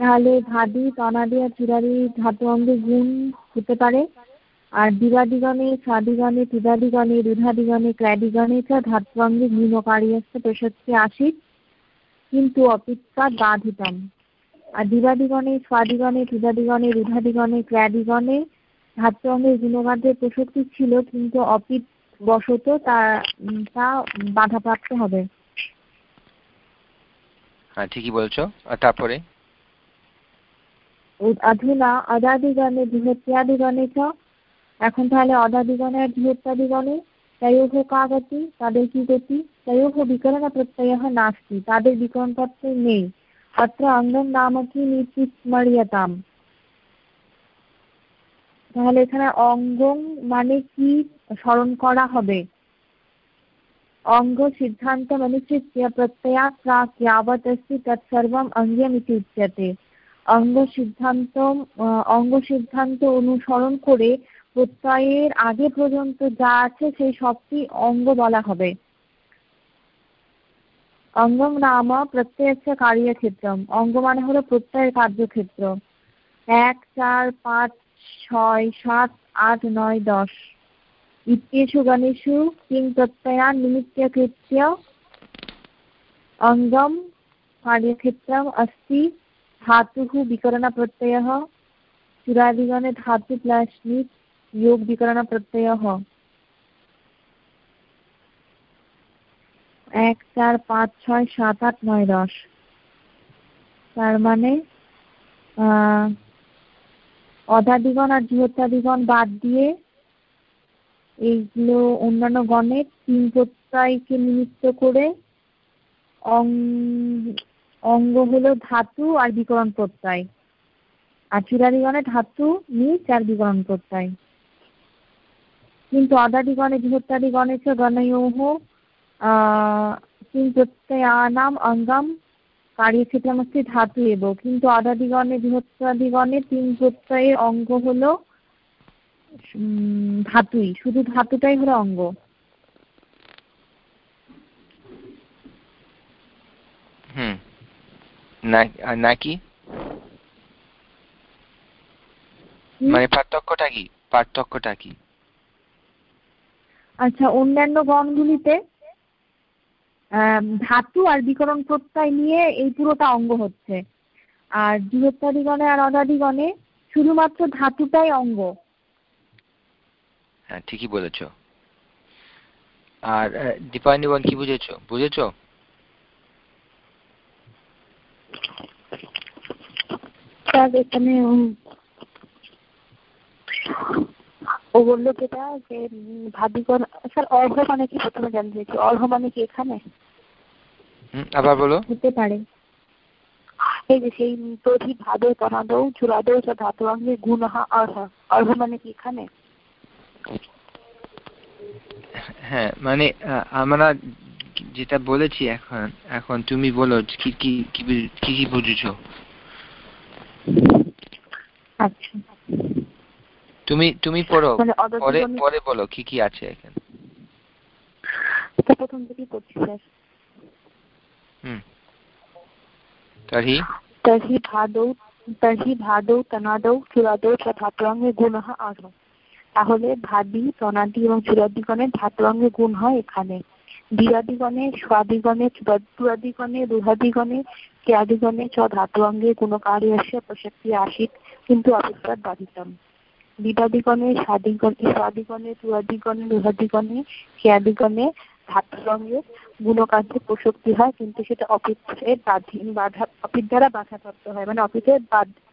তাহলে ভাদি তনাদি আর চুরাদি ধাতু অঙ্গে গুণ হতে পারে আর দিবাদিগণে স্বাদিগণে তিদাদিগণে রুধাদিগণে ক্র্যাদিগণে চ ধাতু অঙ্গে গুণকারী আসছে তেষট্টি আশি কিন্তু অপিৎকার বাধিতাম। আর দিবাদিগণে স্বাদিগণে তুদাদিগণে রুধাদিগণে ক্র্যাদিগণে ধাত্র অঙ্গের গুণবাদ্যের প্রসক্তি ছিল কিন্তু অপিত বশত তা তা বাধাপ্রাপ্ত হবে। হ্যাঁ ঠিকই বলছো। আর তারপরে? অধুনা অদাদিগণে বৃহত্যাদিগণে চ এখন তাহলে অদাদিগণে আর বৃহত্যাদিগণে তয়োহ কা গতি তাদের কি গতি তয়োহ বিকরণ প্রত্যয় নাস্তি তাদের বিকরণ প্রত্যয় নেই অত্র অঙ্গম নাম কি নীতি স্মরিয়তাম তাহলে এখানে অঙ্গম মানে কি স্মরণ করা হবে অঙ্গ সিদ্ধান্ত অনুসৃত্য প্রত্যয়া প্রাক यावत् अस्ति তৎসর্বম অঙ্গমিতি উচ্যতে অঙ্গ সিদ্ধান্ত অঙ্গ সিদ্ধান্ত অনুসরণ করে প্রত্যয়ের আগে পর্যন্ত যা আছে সেই সবটি অঙ্গ বলা হবে অঙ্গম নাম প্রত্যয়ের কার্যক্ষেত্রম অঙ্গ মানে হলো প্রত্যয়ের কার্যক্ষেত্র এক চার পাঁচ ছয় সাত আট নয় দশ ইত্যেষু গণেষু কিং প্রত্যয়ান নিমিত্তকৃত্য অঙ্গম कार्यक्षेत्रम् अस्ति धातुः विकरणप्रत्ययः चुरादिगणे धातु प्लस् नित् যোগবিকরণপ্রত্যয়ः এক, চার, পাঁচ, ছয়, সাত, আট, নয়, দশ। তার মানে অধাদিগণ আর জিহত্যাদিগণ বাদ দিয়ে এইগুলো অন্যান্য গণের তিন প্রত্যয়কে নিমিত্ত করে অঙ্গ হলো ধাতু আর বিকরণ প্রত্যয়। আর চূড়াদিগণে ধাতু, নিচ আর বিকরণ প্রত্যয়। কিন্তু অদাদিগণে বৃহত্তাদিগণে চ গণয়োহ কিং প্রত্যয়ানাম অঙ্গম কার্যক্ষেত্রমস্তি ধাতু এব। কিন্তু অদাদিগণে বৃহত্তাদিগণে তিন প্রত্যয়ের অঙ্গ হলো ধাতুই। শুধু ধাতুটাই হলো অঙ্গ। হুম। নাকি মানে পার্থক্যটা কি? পার্থক্যটা কি? আচ্ছা অন্যান্য গণগুলিতে ধাতু আর বিকরণ প্রত্যয় নিয়ে এই পুরোটা অঙ্গ হচ্ছে। আর বৃহত্তাদিগণে আর অদাদিগণে শুধুমাত্র ধাতুটাই অঙ্গ। হ্যাঁ ঠিকই বলেছ। আর দীপায়নিবন কি বুঝেছ? বুঝেছ? এখানে ও বলল যেটা যে ভাবিগণ স্যার অর্ঘ মানে কি? প্রথমে জানতে চাইছি। অর্ঘ মানে কি এখানে? আবার বলো। হতে পারে। এই যে সেই প্রধি ভাদৌ তনাদৌ চূড়াদৌ চ ধাতুয়াঙ্গে গুণহা অর্ঘ অর্ঘ মানে কি এখানে? হ্যাঁ মানে আমরা যেটা বলেছি এখন এখন তুমি বলো কি কি কি কি বুঝেছ? আচ্ছা। তুমি তুমি পড়ো মানে পরে পরে বলো কি কি আছে এখানে? প্রথম থেকেই পড়ছি স্যার। হুম। তর্হি তর্হি ভাদৌ তর্হি ভাদৌ তনাদৌ চূড়াদৌ চ ধাতুয়াঙ্গে গুণঃ আর্ঘ তাহলে ভাদি তনাদি এবং চূড়াদিগণের ধাতুয়াঙ্গে গুণ হয় এখানে। দ্বিরাদিগণে স্বাদিগণে চতুরাদিগণে রুহাদিগণে ক্রিয়াদিগণে চ ধাতুয়াঙ্গে গুণকার্যস্য প্রসক্তি আসিত কিন্তু অপেক্ষার বাধিতম। দ্বিতাদিগণে স্বাদিগণে স্বাদিগণে চুয়াদিগণে রুহাদিগণে ক্রিয়াদিগণে ধাতুরঙ্গে গুণকার্যে হয়, কিন্তু সেটা অপিত্রের বাধীন বাধা, অপিত দ্বারা বাধাপ্রাপ্ত হয় মানে অপিতের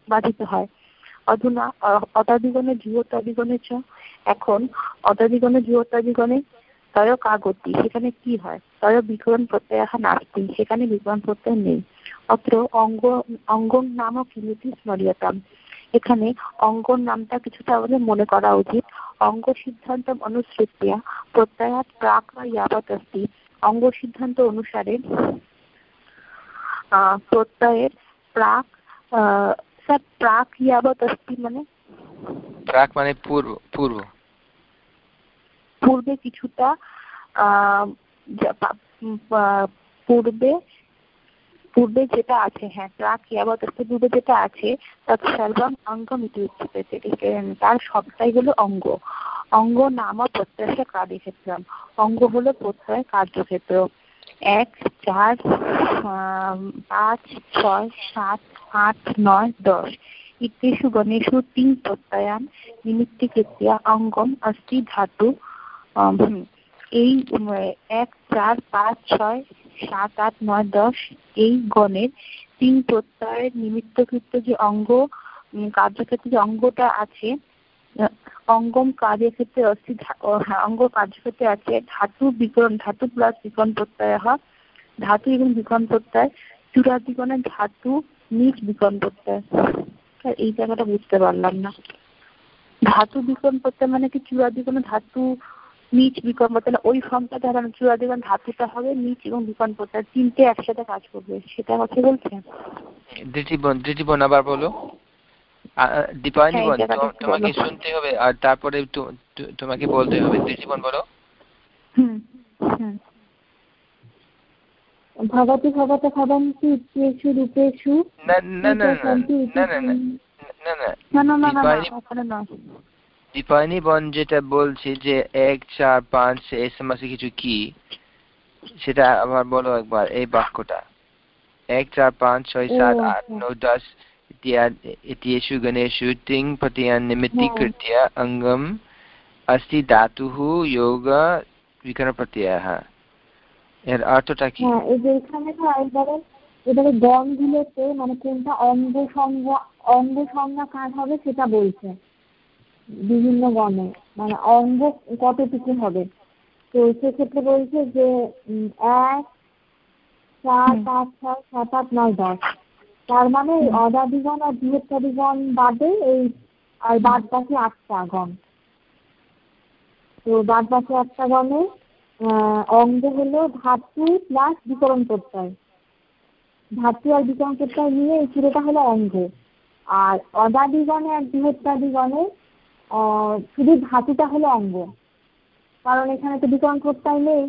বাধিত হয়। অধুনা অতাদিগণে চ, এখন অতাদিগণে তয় কাগতি, সেখানে কি হয়? তয় বিকরণ প্রত্যয় নাস্তি, সেখানে বিকরণ প্রত্যয় নেই। অত্র অঙ্গ অঙ্গন নামক কিমিতি স্মরীয়তাম। এখানে অঙ্গন নামটা কিছুটা আমাদের মনে করা উচিত। অঙ্গ সিদ্ধান্ত অনুসৃতিয়া প্রত্যয়াত প্রাক বা ইয়াবত অস্তি। অঙ্গ সিদ্ধান্ত অনুসারে প্রত্যয়ের প্রাক স্যার প্রাক ইয়াবত অস্তি মানে? প্রাক মানে পূর্ব পূর্ব। পূর্বে কিছুটা আহ পূর্বে পূর্বে যেটা আছে হ্যাঁ প্রাক ইয়াবৎ পূর্বে যেটা আছে তৎ সর্বম অঙ্গম ইতি উচ্যতে তার সবটাই হলো অঙ্গ। অঙ্গ নাম প্রত্যাশা কার্যক্ষেত্র অঙ্গ হলো প্রত্যয় কার্যক্ষেত্র। এক, চার পাঁচ, ছয়, সাত, আট, নয়, দশ। ইত্রিশু গণেশু তিন প্রত্যয়ান ক্ষেত্রিয়া অঙ্গম অস্থি ধাতু এই এক, চার, পাঁচ, ছয় সাত, আট, নয়, দশ এই গণের তিন প্রত্যয়ের নিমিত্তকৃত যে অঙ্গ কার্যক্ষেত্রে যে অঙ্গটা আছে অঙ্গম কার্যক্ষেত্রে অস্থি হ্যাঁ অঙ্গ কার্যক্ষেত্রে আছে ধাতু বিকরণ, ধাতু প্লাস বিকরণ প্রত্যয় হয় ধাতু এবং বিকরণ প্রত্যয়, চূড়াদিগণের ধাতু নিজ বিকরণ প্রত্যয়। এই জায়গাটা বুঝতে পারলাম না। ধাতু বিকরণ প্রত্যয় মানে কি? চূড়া চূড়াদিগণের ধাতু নিচ বিকল্প তাহলে ওই ফর্মটা ধরেন চূড়াদিগণ ধাতুটা হবে নিচ এবং বিকল্প তিনটে একসাথে কাজ করবে সেটা কথা বলছেন দৃষ্টিবন আবার বলো দীপায়নি হ্যাঁ, তোমাকে শুনতে হবে আর তারপরে তোমাকে বলতে হবে বলো ভবতি ভবত ভবন্তি ইত্যেষু রূপেষু না না না না না না না না দীপায়নি বন যেটা বলছে যে এক চার পাঁচ এই সমস্ত কিছু কি সেটা আবার বলো একবার এই বাক্যটা এক চার পাঁচ ছয় সাত আট নয় দশ इत्येषु गणेषु तिङ् प्रत्ययान् निमित्तीकृत्य अङ्गम् अस्ति धातुः योग विकरणप्रत्ययः এর অর্থটা কি এখানে এবারে এবারে গণগুলোতে মানে কোনটা অঙ্গ সংজ্ঞা অঙ্গ সংজ্ঞা কার হবে সেটা বলছে বিভিন্ন গণে মানে অঙ্গ কতটুকু হবে? তো সেক্ষেত্রে বলছে যে এক চার পাঁচ ছয় সাত আট নয় দশ। তার মানে অদাদিগণ আর বৃহত্তরিগণ বাদে এই আর বাদ বাকি আটটা গণ। তো বাদ বাকি আটটা গণে অঙ্গ হলো ধাতু প্লাস বিকরণ প্রত্যয়। ধাতু আর বিকরণ প্রত্যয় নিয়ে এই পুরোটা হলো অঙ্গ। আর অদাদিগণে আর বৃহত্তাদিগণে শুধু ধাতুটা হলো অঙ্গ। কারণ এখানে তো বিকরণ প্রত্যয় নেই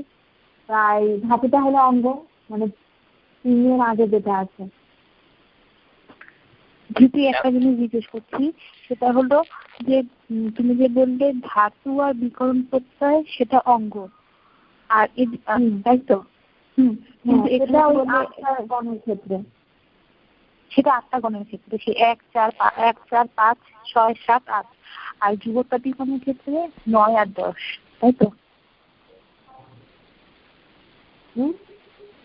তাই ধাতুটা হলো অঙ্গ মানে তিনের আগে যেটা আছে। দিদি একটা জিনিস জিজ্ঞেস করছি সেটা হলো যে তুমি যে বললে ধাতু আর বিকরণ প্রত্যয় সেটা অঙ্গ। আর তাই তো? ক্ষেত্রে। সেটা আটটা গণের ক্ষেত্রে সে এক চার এক চার পাঁচ ছয় সাত আট। আর যুবতাদিগণের ক্ষেত্রে নয় আর দশ তাই তো?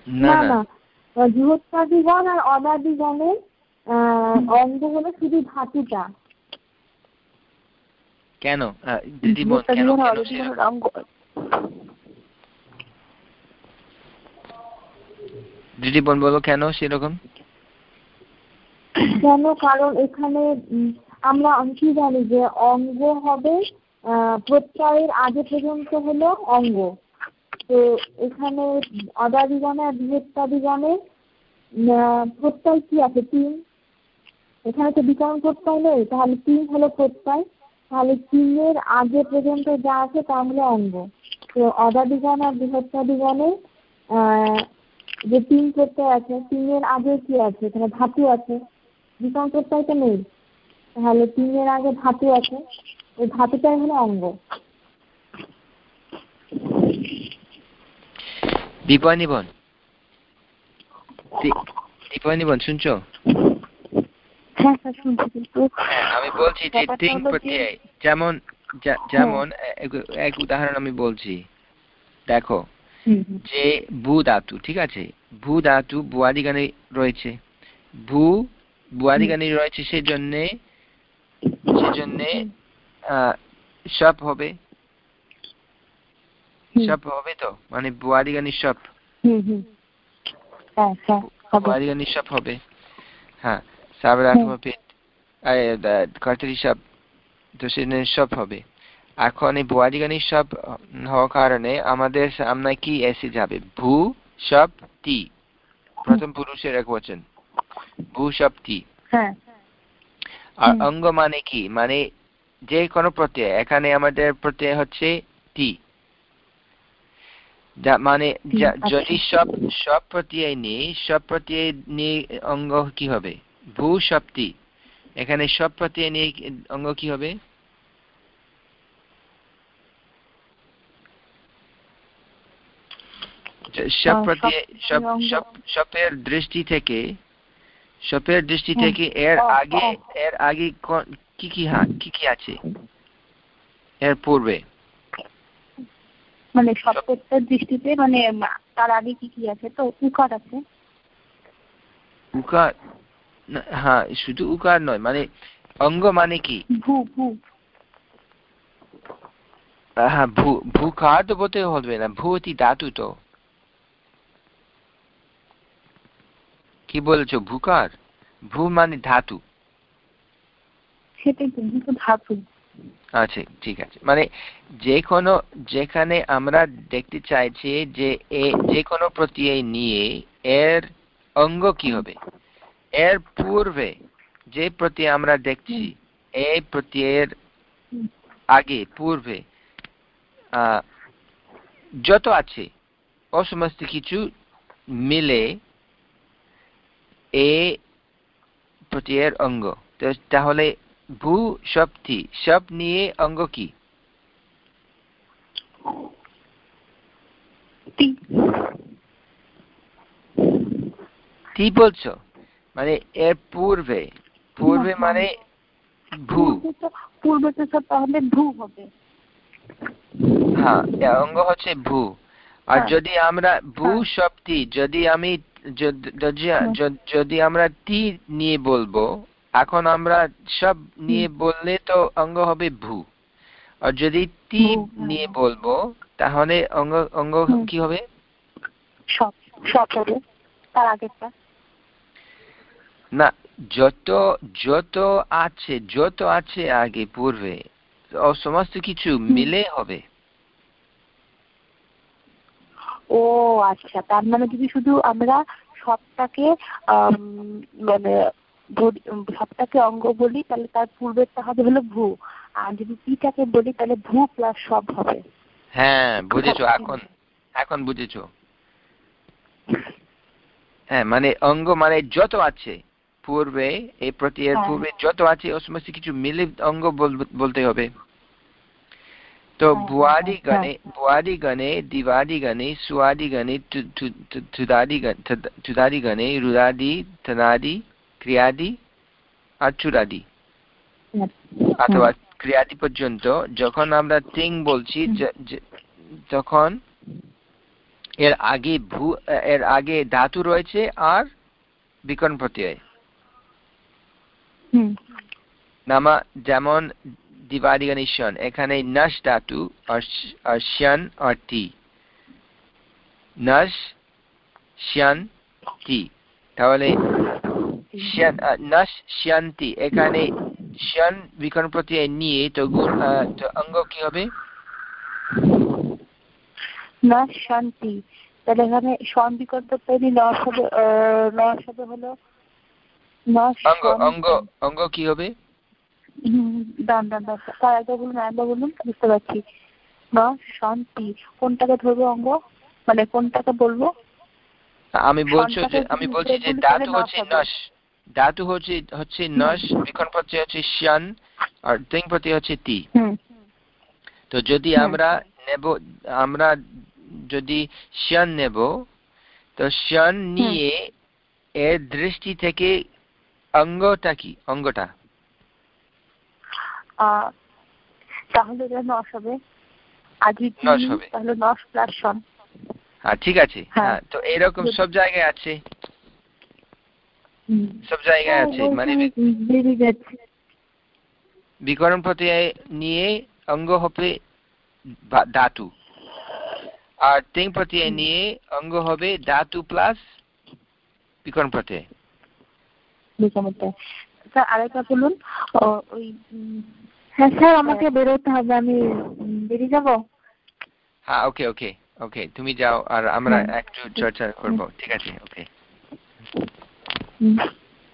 না না যুবতাদিগণ আর অদাদিগণের অঙ্গ হলো শুধু ধাতুটা। কেন? অঙ্গ। দিদি বোন বলো কেন সেরকম? কেন? কারণ এখানে আমরা কি জানি যে অঙ্গ হবে প্রত্যয়ের আগে পর্যন্ত হলো অঙ্গ। তো এখানে অদাদিগণে আর বৃহত্তাদিগণে প্রত্যয় কি আছে? তিন। এখানে তো বিকরণ প্রত্যয় নেই, তাহলে তিন হলো প্রত্যয়। তাহলে তিনের আগে পর্যন্ত যা আছে তা হলো অঙ্গ। তো অদাদিগণ আর বৃহত্তাদিগণে যে তিন প্রত্যয় আছে, তিনের আগে কি আছে? এখানে ধাতু আছে। বিকরণ প্রত্যয় তো নেই। তাহলে তিনের আগে ধাতু আছে ওই ধাতুটাই হলো অঙ্গ। হ্যাঁ, হ্যাঁ, আমি বলছি যে তিন প্রত্যয় যেমন যেমন এক উদাহরণ আমি বলছি। দেখো যে ভূ ধাতু ঠিক আছে? ভূ ধাতু বুয়াদি গানে রয়েছে। ভূ বুয়াদি গানে রয়েছে সেজন্যে সেজন্যে সব হবে। হবে তো? মানে বুয়াদি গানি সব? বুয়াদি সব হবে। হ্যাঁ কর্তরি সব তো সেজন্য সব হবে। এখন এই বুয়াদিগানি সব হওয়ার কারণে আমাদের সামনে কি এসে যাবে? ভূ সব টি। প্রথম পুরুষের এক বচন। ভূ সব টি। হ্যাঁ। আর অঙ্গ মানে কি? মানে যে কোনো প্রত্যয়। এখানে আমাদের প্রত্যয় হচ্ছে টি। মানে আচ্ছা। যদি সব সব প্রত্যয় নেই সব প্রত্যয় নিয়ে অঙ্গ কি হবে? ভূ সপ্তি এখানে সব প্রত্যয় নিয়ে অঙ্গ কি হবে? সব প্রত্যয়ে সব সব অঙ্গ। সব সপের দৃষ্টি থেকে সপের দৃষ্টি থেকে এর আগে এর আগে কি কি কি কি আছে? এর পূর্বে? মানে সপ্তমের দৃষ্টিতে মানে তার আগে কি কি আছে? তো উকার আছে। উকার হ্যাঁ শুধু উকার নয় মানে অঙ্গ মানে কি? ভূ ভূ। হ্যাঁ ভূ ভূকার তো বলতে হবে না ভূ অতি ধাতু তো। কি বলেছ ভূকার? ভূ মানে ধাতু। আচ্ছা ঠিক আছে। মানে যে কোনো যেখানে আমরা দেখতে চাইছি যে এ যে কোনো প্রত্যয় নিয়ে এর অঙ্গ কি হবে? এর পূর্বে যে প্রত্যয় আমরা দেখছি এই প্রত্যয়ের আগে পূর্বে আহ, যত আছে অসমস্ত কিছু মিলে এ প্রত্যয়ের অঙ্গ। তাহলে ভূ শক্তি সব নিয়ে অঙ্গ কি? বলছো? মানে এর পূর্বে। পূর্বে মানে ভূ। পূর্বে তো সব তাহলে ভূ হবে। হ্যাঁ এর অঙ্গ হচ্ছে ভূ। আর হ্যাঁ। যদি আমরা ভূ হ্যাঁ। শক্তি যদি আমি যদি- আমরা টি নিয়ে বলব এখন আমরা সব নিয়ে বললে তো অঙ্গ হবে ভূ। আর যদি টি। নিয়ে বলব তাহলে অঙ্গ অঙ্গ কি হবে? না যত যত আছে যত আছে আগে পূর্বে ও সমস্ত কিছু মিলে হবে। ও আচ্ছা। তার মানে যদি শুধু আমরা সবটাকে মানে সবটাকে অঙ্গ বলি তাহলে তার পূর্বেরটা হবে হলো ভূ। আর যদি পিটাকে বলি তাহলে ভূ প্লাস সব হবে। হ্যাঁ বুঝেছ। এখন এখন বুঝেছ। হ্যাঁ মানে অঙ্গ মানে যত আছে পূর্বে এই প্রত্যয়ের হ্যাঁ। পূর্বে যত আছে ও সমস্ত কিছু মিলে অঙ্গ বল- বলতে হবে। তো হ্যাঁ, ভুয়াদি হ্যাঁ, গণে ভুয়াদি গণে দিবাদি গণে সুয়াদি গণে তু- তু- তু- তুদাদি গণ- তুদ- তুদাদি গণে রুদাদি তনাদি ক্রিয়াদি আর চুরাদি অথবা ক্রিয়াদি পর্যন্ত যখন আমরা তিং বলছি হুম। যে- যে- তখন এর আগে ভূ এর আগে ধাতু রয়েছে আর বিকরণ প্রত্যয়। নামা যেমন দিবাদিগণেশন এখানে নশ ধাতু আর শ- আর শ্যান টি তাহলে নশ শ্যান্তি এখানে শ্যান বিকরণ প্রত্যয় নিয়ে তো গুণ তো অঙ্গ কি হবে? না শান্তি তাহলে এখানে সন বিকল্প তৈরি লস হবে আহ, লস হবে হলো অঙ্গ অঙ্গ অঙ্গ কি হবে? তার একবার বলুন বলুন বুঝতে পারছি। শান্তি। কোনটাকে ধরবো অঙ্গ? মানে কোনটাকে বলব? আমি বলছি যে আমি বলছি যে ধাতু হচ্ছে নশ ধাতু হচ্ছে হচ্ছে নশ বিকরণ প্রত্যয় হচ্ছে শ্যান আর তিং প্রত্যয় হচ্ছে তি। তো যদি আমরা নেব আমরা যদি শ্যান নেব তো শ্যান নিয়ে এর দৃষ্টি থেকে অঙ্গটা কি? অঙ্গটা। তাহলে এটা নশ হবে। তিন। তাহলে নশ প্লাস সন। হ্যাঁ ঠিক আছে। হ্যাঁ। হ্যাঁ তো এরকম সব জায়গায় আছে। সব জায়গায় হ্যাঁ, আছে মানে বিকরণ প্রত্যয় নিয়ে অঙ্গ হবে ধাতু। আর তিং প্রত্যয় নিয়ে অঙ্গ হবে ধাতু প্লাস বিকরণ প্রত্যয় বিকমতা আরেকটা বলুন ওই হ্যাঁ স্যার আমাকে বেরোতে হবে আমি বেরিয়ে যাব? হ্যাঁ ওকে ওকে ওকে তুমি যাও আর আমরা একটু চর্চা করব ঠিক আছে ওকে।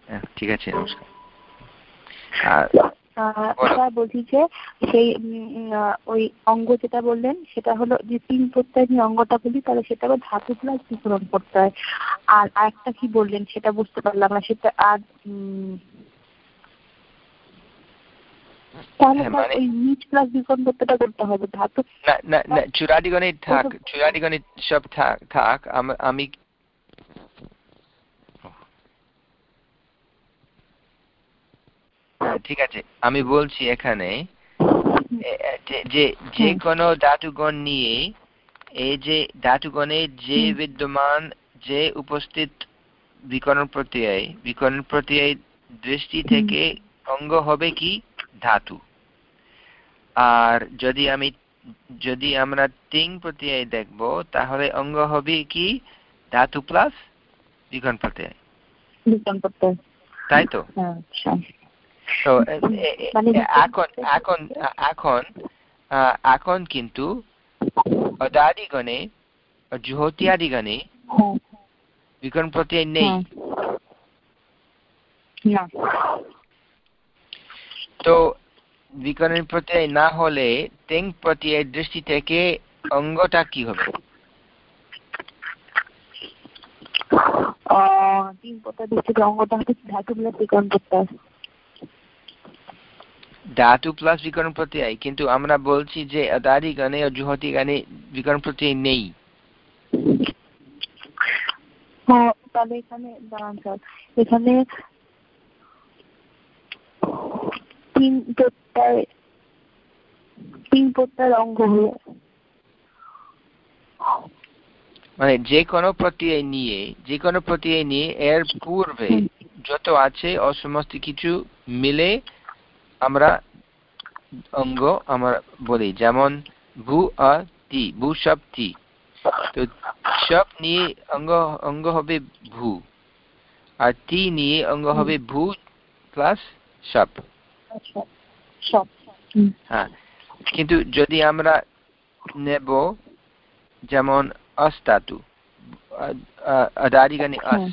হ্যাঁ, ঠিক আছে নমস্কার। স্যার বলছি যে সেই ওই অঙ্গ যেটা বললেন সেটা হলো যে তিন প্রত্যয় নিয়ে অঙ্গটা বলি তাহলে সেটা আবার ধাতু প্লাস বিকরণ করতে হয় আর আরেকটা কি বললেন সেটা বুঝতে পারলাম না সেটা আর উম, তাহলে হ্যাঁ, স্যার মানে- ওই নিচ প্লাস বিকল্পটা করতে হবে ধাতু না না না থাক সব থাক থাক আমি ঠিক আছে আমি বলছি এখানে যে যে কোনো ধাতুগণ নিয়ে এই যে ধাতুগণে যে বিদ্যমান যে উপস্থিত বিকরণ প্রত্যয় বিকরণ প্রত্যয় দৃষ্টি থেকে অঙ্গ হবে কি? ধাতু। আর যদি আমি যদি আমরা তিন প্রত্যয় দেখব তাহলে অঙ্গ হবে কি? ধাতু প্লাস বিকরণ প্রত্যয়। তাই তো? হ্যাঁ তো মানে এখন এখন এখন এখন কিন্তু অদাদিগণে জুহতিয়াদিগণে হ্যাঁ। বিকরণ প্রত্যয় নেই। হ্যাঁ। তো বিকরণ প্রত্যয় না হলে তেং প্রত্যয়ের দৃষ্টি থেকে অঙ্গটা কি হবে? ধাতু প্লাস বিকল্পটা বিকরণ প্রত্যয় কিন্তু আমরা বলছি যে গানে ও জুহতি গানে বিকরণ প্রত্যয় নেই। হ্যাঁ এখানে এখানে তিন প্রত্যয় তিন প্রত্যয়ের অঙ্গ হলো মানে যে কোনো প্রত্যয় নিয়ে যে কোনো প্রত্যয় নিয়ে এর পূর্বে যত আছে ও সমস্ত কিছু মিলে আমরা অঙ্গ আমরা বলি। যেমন ভু আর তি ভূ সব তি। তো সব নিয়ে অঙ্গ অঙ্গ হবে ভু। আর তি নিয়ে অঙ্গ হবে ভু প্লাস সব। হ্যাঁ কিন্তু যদি আমরা নেব যেমন অস্তাতু আদারিগানি অস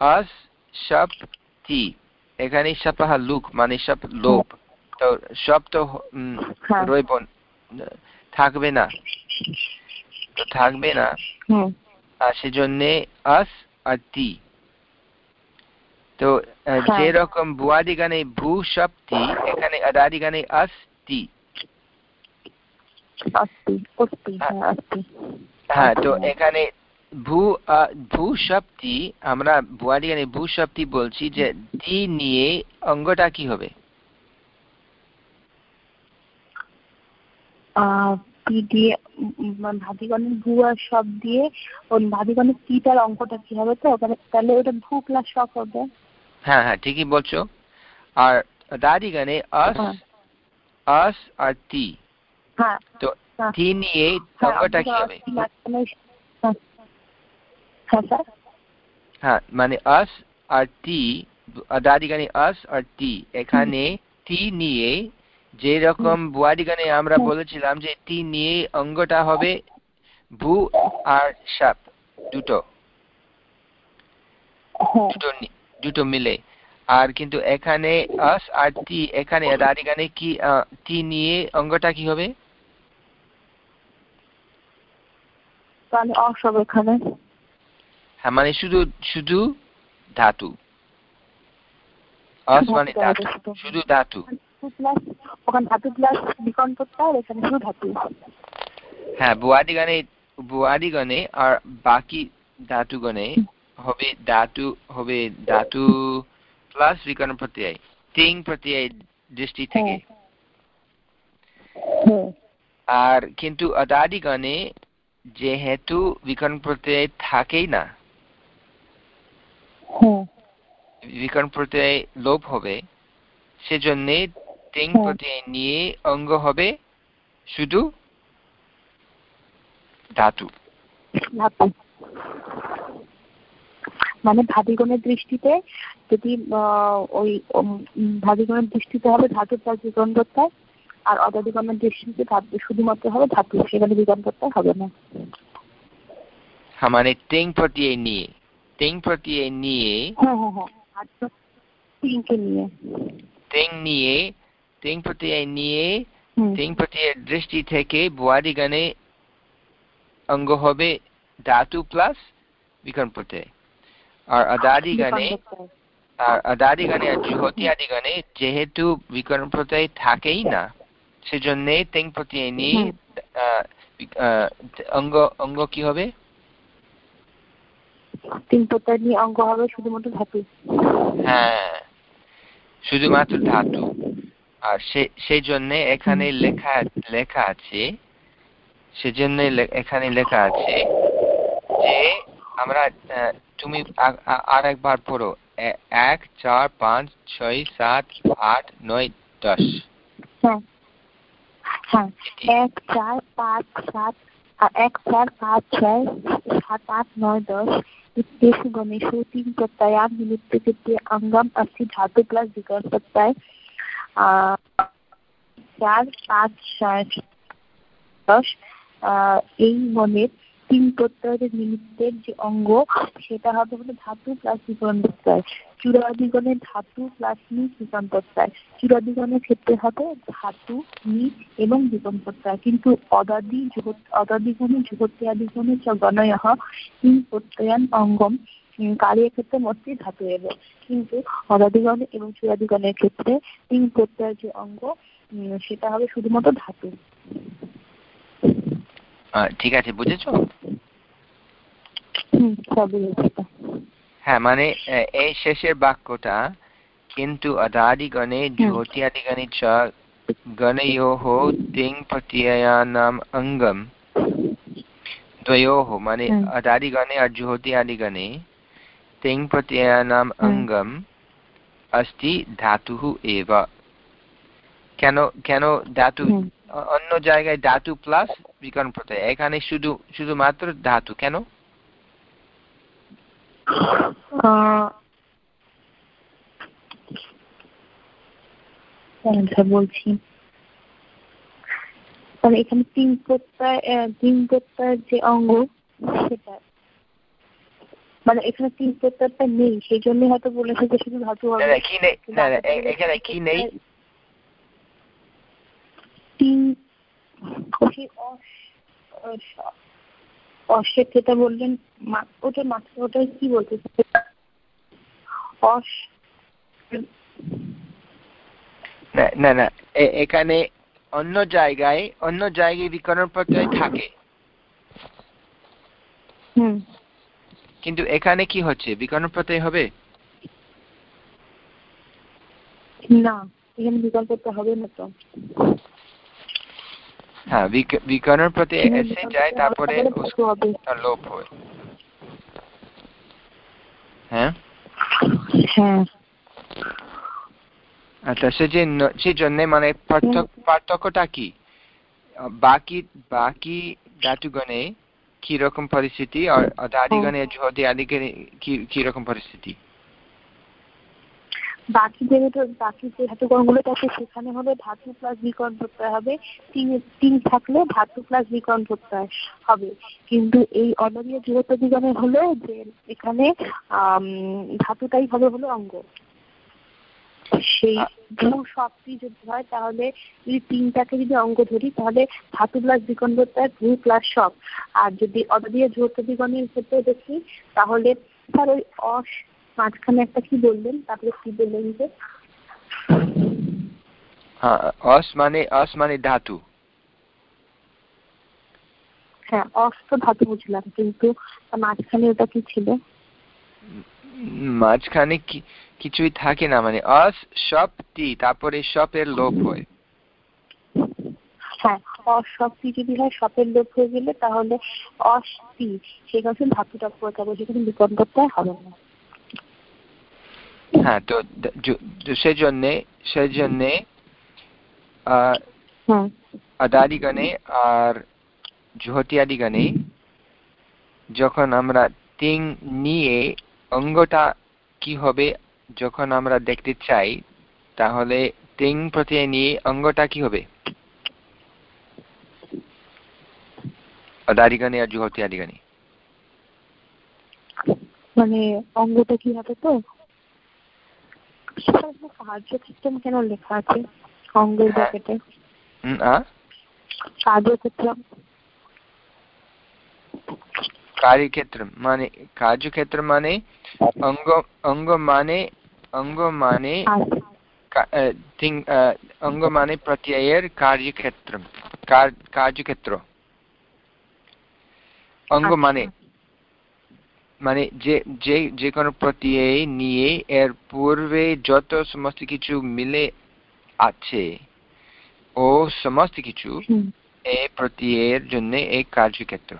অস সব তি এখানে সাপাহা লুক মানে সব লোপ তো সব তো হ্যাঁ। রইব থাকবে না। তো থাকবে না। আর সেজন্য আস আর তি। তো হ্যাঁ। যেরকম বুয়াদি গানে ভূ শক্তি এখানে অস্তি হ্যাঁ। হ্যাঁ তো। এখানে ভূ ভূ শক্তি আমরা ভূ বলছি যে তি নিয়ে অঙ্গটা কি হবে? দিয়ে উম, ভাদিগণের ভু আর সব দিয়ে ওই ভাদিগণের পিটার অঙ্কটা কি হবে তো? তাহলে ওটা ভু প্লাস সব হবে। হ্যাঁ হ্যাঁ ঠিকই বলছো। আর দাদি গানে আস হ্যাঁ। আস আর তি। হ্যাঁ। তো হ্যাঁ। তি নিয়ে হ্যাঁ, কি হবে? হ্যাঁ। হ্যাঁ মানে আস আর টি দাদি গানে আস আর টি এখানে টি নিয়ে যে রকম বুয়াদি গানে আমরা বলেছিলাম যে টি নিয়ে অঙ্গটা হবে ভু আর সাপ দুটো। দুটো নি- দুটো মিলে। আর কিন্তু এখানে আস আর টি এখানে দাদি গানে কি টি নিয়ে অঙ্গটা কি হবে? হ্যাঁ মানে শুধু শুধু ধাতু। আস মানে ধাতু শুধু। ধাতু। ধাতু ওখানে ধাতু প্লাস বিকল্পটা আর এখানে শুধু ধাতু। হ্যাঁ বুয়াদি গানে বুয়াদি গণে আর বাকি ধাতু গণে হবে ধাতু হবে ধাতু প্লাস বিকরণ প্রত্যয় তিন প্রত্যয় দৃষ্টি থেকে। হ্যাঁ। আর কিন্তু অদাদি গণে যেহেতু বিকরণ প্রত্যয় থাকেই না হ্যাঁ। বিকরণ প্রত্যয় লোপ হবে সেজন্যে তিন হ্যাঁ। প্রত্যয় নিয়ে অঙ্গ হবে শুধু ধাতু। মানে ভাবিগণের দৃষ্টিতে যদি ওই ভাবিগণের দৃষ্টিতে হবে ধাতু প্লাস বিকরণ করতে আর অদাদিগণের দৃষ্টিতে শুধুমাত্র হবে ধাতু সেখানে করতে হবে না। মানে প্রত্যয় নিয়ে প্রত্যয় নিয়ে হ্যাঁ হ্যাঁ হ্যাঁ নিয়ে। নিয়ে প্রত্যয় নিয়ে প্রত্যয়ের দৃষ্টি থেকে বুয়াদি গানে অঙ্গ হবে ধাতু প্লাস বিকরণ আদাদিগণে আর আদিগণে যেহেতু বিকরণ প্রত্যয় থাকেই না সেজন্য তিং প্রত্যয় নিয়ে অঙ্গ অঙ্গ কি হবে? তিন প্রত্যয় নিয়ে অঙ্গ হবে শুধুমাত্র ধাতু। হ্যাঁ শুধুমাত্র ধাতু। আর সেই জন্য এখানে লেখা লেখা আছে সেজন্য এখানে লেখা আছে যে আমরা তুমি আর একবার পড়ো এক চার পাঁচ ছয় সাত আট নয় দশ হ্যাঁ হ্যাঁ এক চার পাঁচ সাত এক চার পাঁচ ছয় সাত আট নয় দশ इत्येषु गणेषु तीन प्रत्ययां निमित्तकृत्य अङ्गम् अस्ति धातु प्लस् विकल्प प्रत्यय চার পাঁচ ছয় দশ এই গণের তিন প্রত্যয়ের নিমিত্তের যে অঙ্গ, সেটা হবে হলো ধাতু প্লাস বিকরণ প্রত্যয় চূড়াদিগণের ধাতু প্লাস নিচ বিকরণ প্রত্যয় চূড়াদিগণের ক্ষেত্রে হবে ধাতু, নিচ এবং বিকরণ প্রত্যয় কিন্তু অদাদি অদাদিগণে যুগত্যাদিগণে চ গণয় তিন প্রত্যয়ান অঙ্গম কার্যের ক্ষেত্রে মধ্যে ধাতু এলো কিন্তু অদাদিগণে এবং চূড়াদিগণের ক্ষেত্রে তিন প্রত্যয়ের যে অঙ্গ সেটা হবে শুধুমাত্র ধাতু। ঠিক আছে বুঝেছো হ্যাঁ মানে এই শেষের বাক্যটা কিন্তু अदादिगणे ज्योत्यादिगणे च गणयोः तिङ् प्रत्ययानाम् अङ्गं द्वयोः মানে अदादिगणे আর ज्योत्यादिगणे तिङ् प्रत्ययानाम् अङ्गम् अस्ति धातुः एव কেন কেন ধাতু অন্য জায়গায় ধাতু প্লাস বিকরণ প্রত্যয়? এখানে শুধু শুধুমাত্র ধাতু কেন? বলছি। তাহলে এখানে তিন প্রত্যয় তিন প্রত্যয়ের যে অঙ্গ সেটা। মানে এখানে তিন প্রত্যয়টা নেই সেই জন্য হয়তো বলেছে যে শুধু ধাতু হবে। কি নেই? এখানে কি নেই তিন অশ্বের যেটা বললেন? ওটা মাত্র ওটাই কি বলতে অস না না এখানে অন্য জায়গায় অন্য জায়গায় বিকরণ প্রত্যয় থাকে। কিন্তু এখানে কি হচ্ছে? বিকরণ প্রত্যয় হবে? না এখানে প্রত্যয় হবে না তো। হ্যাঁ বিকরণ প্রত্যয় এসে যায় তারপরে লোপ হয়। হ্যাঁ? হ্যাঁ। আচ্ছা সেই জন্য মানে পার্থক্যটা কি? বাকি বাকি ধাতুগণে কি রকম পরিস্থিতি? আর আদিগণে জ্যোতি আদিগণে কি রকম পরিস্থিতি? বাকি যেহেতু বাকি যে ধাতুকরণগুলো আছে সেখানে হলে ধাতু প্লাস বিকরণ করতে হবে। তিন তিন থাকলে ধাতু প্লাস বিকরণ করতে হবে। কিন্তু এই অননীয় যুগত বিগণে হলো যে এখানে ধাতুটাই হবে হলো অঙ্গ। সেই ভূ শক্তি যদি হয় তাহলে যদি তিনটাকে যদি অঙ্গ ধরি তাহলে ধাতু প্লাস বিকরণ করতে হয় ভূ প্লাস সব আর যদি অদলীয় যৌথ বিগণের ক্ষেত্রে দেখি তাহলে স্যার ওই অস মাঝখানে একটা কি বললেন? তারপরে কি বললেন যে? হ্যাঁ অস মানে অস মানে ধাতু। হ্যাঁ অস তো ধাতু বুঝলাম কিন্তু মাঝখানে ওটা কি ছিল? মাঝখানে কিছুই থাকে না মানে অস তারপরে সপের লোপ হয়। হ্যাঁ যদি হয় সপের লোপ হয়ে গেলে তাহলে অস্তি সেখানে ধাতুটা পড়তে সেখানে বিকরণ করতে হবে না। হ্যাঁ তো আদাদিগণে আর যখন আমরা তিং নিয়ে অঙ্গটা কি হবে যখন আমরা দেখতে চাই তাহলে তিং প্রত্যয় নিয়ে অঙ্গটা কি হবে? আদাদিগণে আর জুহতিয়াদিগণে মানে অঙ্গটা কি হবে তো? কার্যক্ষেত্রম কেন লেখা আছে অঙ্গের ব্র্যাকেটে কার্যক্ষেত্রম কার্যক্ষেত্র মানে কার্যক্ষেত্র মানে অঙ্গ অঙ্গ মানে অঙ্গ মানে আচ্ছা অঙ্গ মানে প্রত্যয়ের কার্যক্ষেত্র কার্যক্ষেত্র অঙ্গ আচ্ছা। মানে যে যে যে কোনো প্রত্যয় নিয়ে এর পূর্বে যত সমস্ত কিছু মিলে আছে ও সমস্ত কিছু এই প্রত্যয়ের জন্য এই কার্যক্ষেত্র।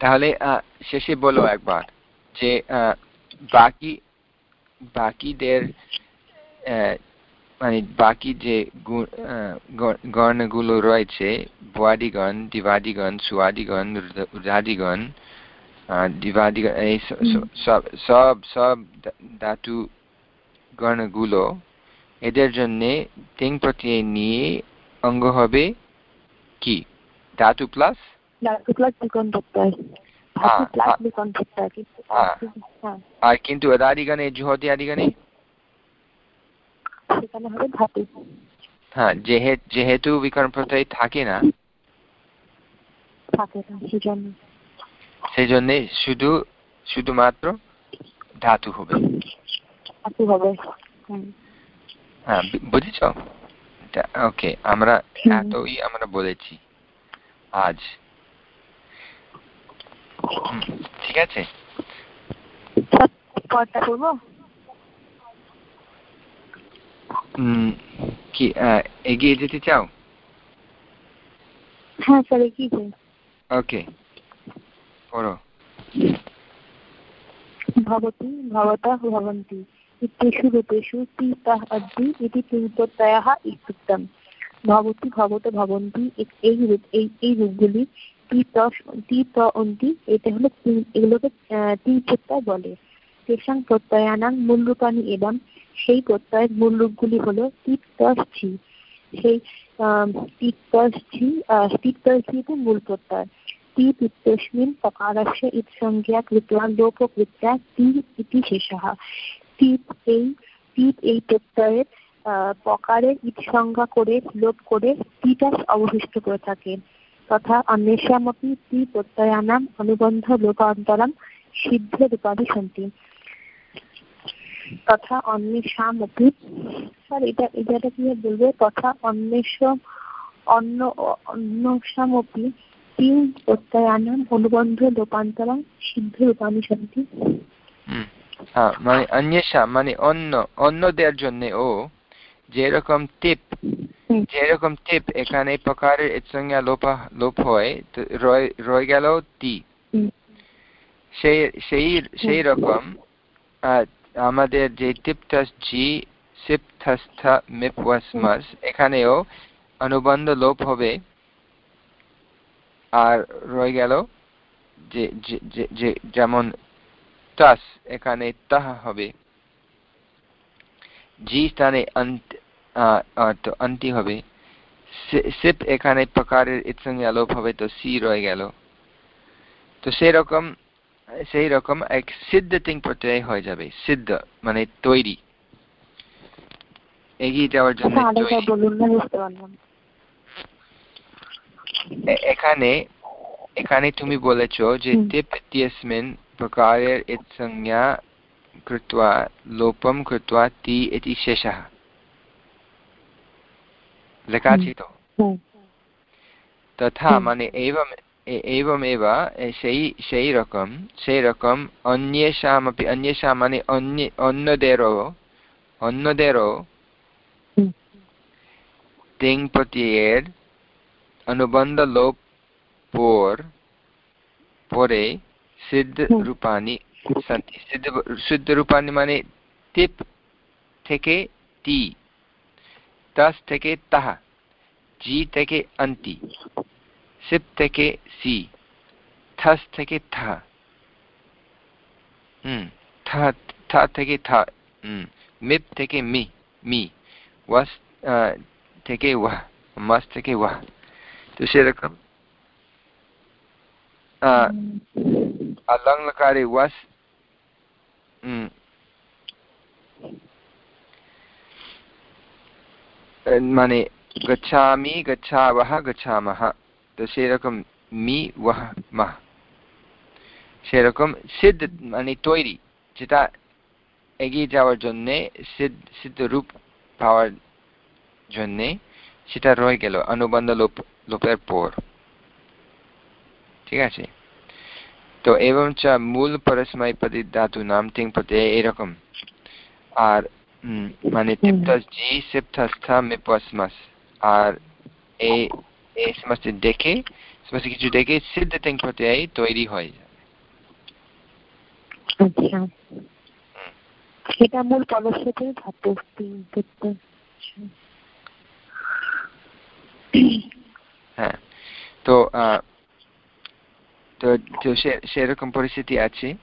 তাহলে আহ, শেষে বলো একবার যে আহ, বাকি বাকিদের আহ, মানে বাকি যে গণগুলো রয়েছে ভুয়াদিগণ দিবাদিগণ সুয়াদিগণ আহ, দিবাদিগণ এই সব সব সব ধাতু গণগুলো এদের জন্য তিন প্রত্যয় নিয়ে অঙ্গ হবে কি? ধাতু প্লাস হ্যাঁ, আর কিন্তু আদিগণে জুহতি আদিগণে সেখানে হবে ধাতু হ্যাঁ যেহেতু বিকরণ প্রত্যয় থাকে না থাকে না সেজন্য। সেই জন্য শুধু শুধুমাত্র ধাতু হবে। ধাতু হবে হ্যাঁ। বুঝেছ? ওকে আমরা। এতই আমরা বলেছি আজ। ঠিক আছে? করব? কি আহ, এগিয়ে যেতে চাও হ্যাঁ স্যার কি যে ওকে পড়ো भवति भवतः भवन्ति इत्येषु रूपेषु तीतः अद्रि इति তিনপ্রত্যয়ः ইত্যুক্তম ভবতি ভবত ভবন্তি এ- এই রূপ এই এই রূপগুলি তিত তিত অন্তি এটা হলো তিন- এগুলোকে আহ, তিন প্রত্যয় বলে তেষাং প্রত্যয়ানাং মূলরূপানি এবং সেই প্রত্যয়ের মূল রূপগুলি হল সেই তিপ্তষ্ঠি মূল প্রত্যয়। তি তিপ্তস্মিন পকারস্য ইৎসংজ্ঞা তি ইতি শেষহ। তিপ এই তিপ এই প্রত্যয়ের পকারের ইৎসংজ্ঞা করে, লোপ করে তিটাস অবশিষ্ট করে থাকে। তথা অন্বেষামতি তি প্রত্যয়ানাম অনুবন্ধ লোকান্তরম সিদ্ধ রূপাধি সন্তি। তথা অন্বেষামপি। স্যার এটা এটা কীভাবে বলব? তথা অন্বেষ অন্য অন্বেষামপি তিন প্রত্যয়ানাম অনুবন্ধ লোপান্তরম সিদ্ধ রূপানি সন্তি হ্যাঁ মানে অন্যেষা মানে অন্য অন্যদের জন্য ও যেরকম টিপ যেরকম টিপ এখানে প্রকারের সংজ্ঞা লোপ লোপ হয় রয়ে গেল হুম। সেই সেই সেই রকম আমাদের যে টিপটাস জি মিপওয়াসমাস এখানেও অনুবন্ধ লোপ হবে। আর রয়ে গেল যে, যে- যেমন টাস এখানে তাহা হবে। জি স্থানে অন্ত হবে। সিপ এখানে প্রকারের ইৎসংজ্ঞা লোপ হবে, তো সি রয়ে গেল। তো সেই রকম সেই রকম এক সিদ্ধ তিং প্রত্যয় হয়ে যাবে সিদ্ধ মানে তৈরি। এগিয়ে যাওয়ার জন্য এখানে এখানে তুমি বলেছ যে প্রকারের ইৎসংজ্ঞা কৃত্বা লোপম কৃত্বা তি ইতি লেখা আছে তো? তথা মানে एवमेव ए, সেই সেই রকম সেই রকম অন্যেষামপি অন্যেষাম মানে অন্য অন্যদেরও অন্যদেরও হুম। তিং প্রত্যয়ের অনুবন্ধ লোপ পর পরে সিদ্ধ হুম। রূপানি সন্তি সিদ্ধ সিদ্ধ রূপানি মানে টিপ থেকে টি তাস থেকে তাহা জি থেকে অন্তি সিপ থেকে সি থাস থেকে থা হুম থা থা থেকে থা হুম মিপ থেকে মি মি ওয়াস আহ, থেকে ওয়াহ মাস থেকে ওয়াহ তো সেরকম আহ, अलङ् लकारे वस् হুম, মানে গচ্ছামি গচ্ছাবহ গচ্ছামহ তো সেরকম মি ওয়াহ মাহ সেরকম সিদ্ধ মানে তৈরি যেটা এগিয়ে যাওয়ার জন্যে সিদ্ধ রূপ পাওয়ার জন্যে সেটা রয়ে গেল অনুবন্ধ লোপ লোপের পর। ঠিক আছে? তো এবং চ মূল পরস্ময় পদি ধাতু নাম তিং পদে এরকম। আর মানে তিপ্তাস জি সিপ্তাস্থা মিপসমস আর এই সমস্ত দেখে সমস্ত কিছু দেখে সিদ্ধ প্রত্যয় তৈরি হয়ে আচ্ছা। সেটা মূল পদক্ষেপের ধাতু হ্যাঁ। তো সেরকম পরিস্থিতি আছে।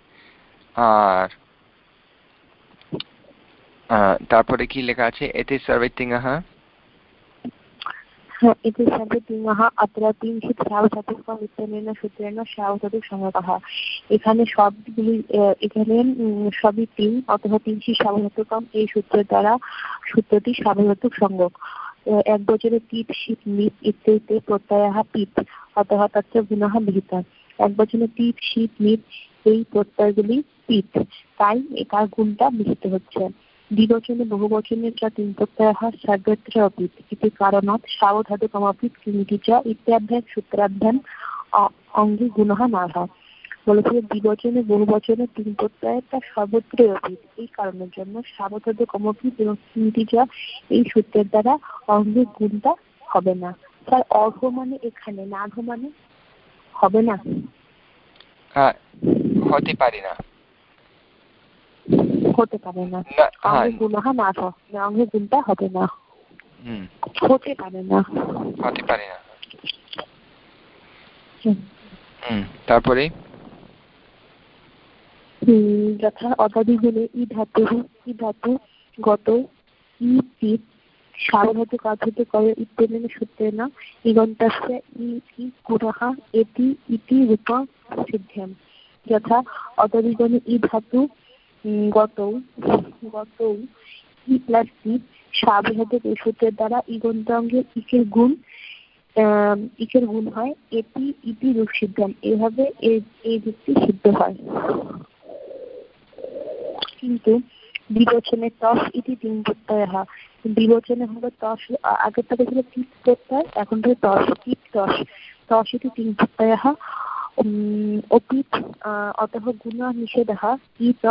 আর তারপরে কি লেখা আছে? এতে সর্বৈতিঙ্গः इति सर्वतिङ्गः अत्र তিনশিত সাবধাতুকম ইত্যনেন সূত্রেণ সাবধাতুক সংজ্ঞকः এখানে সবগুলি এখানে সবই তিন অথবা তিনশি সাবধাতুকম এই সূত্রের দ্বারা সূত্রটি সাবধাতুক সংজ্ঞক এক বছরে পিত শীত মিত ইত্যাদিতে প্রত্যয় পিত অতः তত্র গুণः বিহিত এক বছরে পিত শীত মিত এই প্রত্যয়গুলি পিত তাই এটার গুণটা বিহিত হচ্ছে দ্বিবচনে বহুবচনের চ তিন প্রত্যয়ः सर्वत्र अपि इति कारणात् सावधातुकमपि किमिति च इत्याभ्यां सूत्राभ्याम् অঙ্গে গুণः নাহ বলেছে দ্বিবচনে বহুবচনে তিন প্রত্যয়টা সর্বত্রই অতীত এই কারণের জন্য সাবধাত কমপি এবং কিমিতি যা এই সূত্রের দ্বারা অঙ্গের গুণটা হবে না তার অর্ঘ মানে এখানে নাঘ মানে হবে না হতে পারে না হতে পারে না। গুণহ নাশ অঙ্গে গুণটা হবে না। হতে পারে না। হতে পারে না। তারপরে? যথা অদাদিগুণে ই ধাতু ই ধাতু গত ই পিত সারভূত কার্যত করে ইত্যেন না। ইগন্তস্য ই ই গুণः এটি ইতি রূপ সিদ্ধ্যম যথা অদাদিগণে ই ধাতু গত গত ই প্লাস ই সাবধাতক এই দ্বারা ইগন্ত অঙ্গের ইকের গুণ ইকের গুণ হয়, এটি ইতি রূপ সিদ্ধান এভাবে এই যুক্তি সিদ্ধ হয়। কিন্তু বিবচনে তস ইতি তিন প্রত্যয় বিবচনে হলো তস আগের থেকে ছিল তিত প্রত্যয় এখন থেকে তস তিত তস তস ইতি তিন প্রত্যয় অপিত অতः গুণ নিষেধः ইত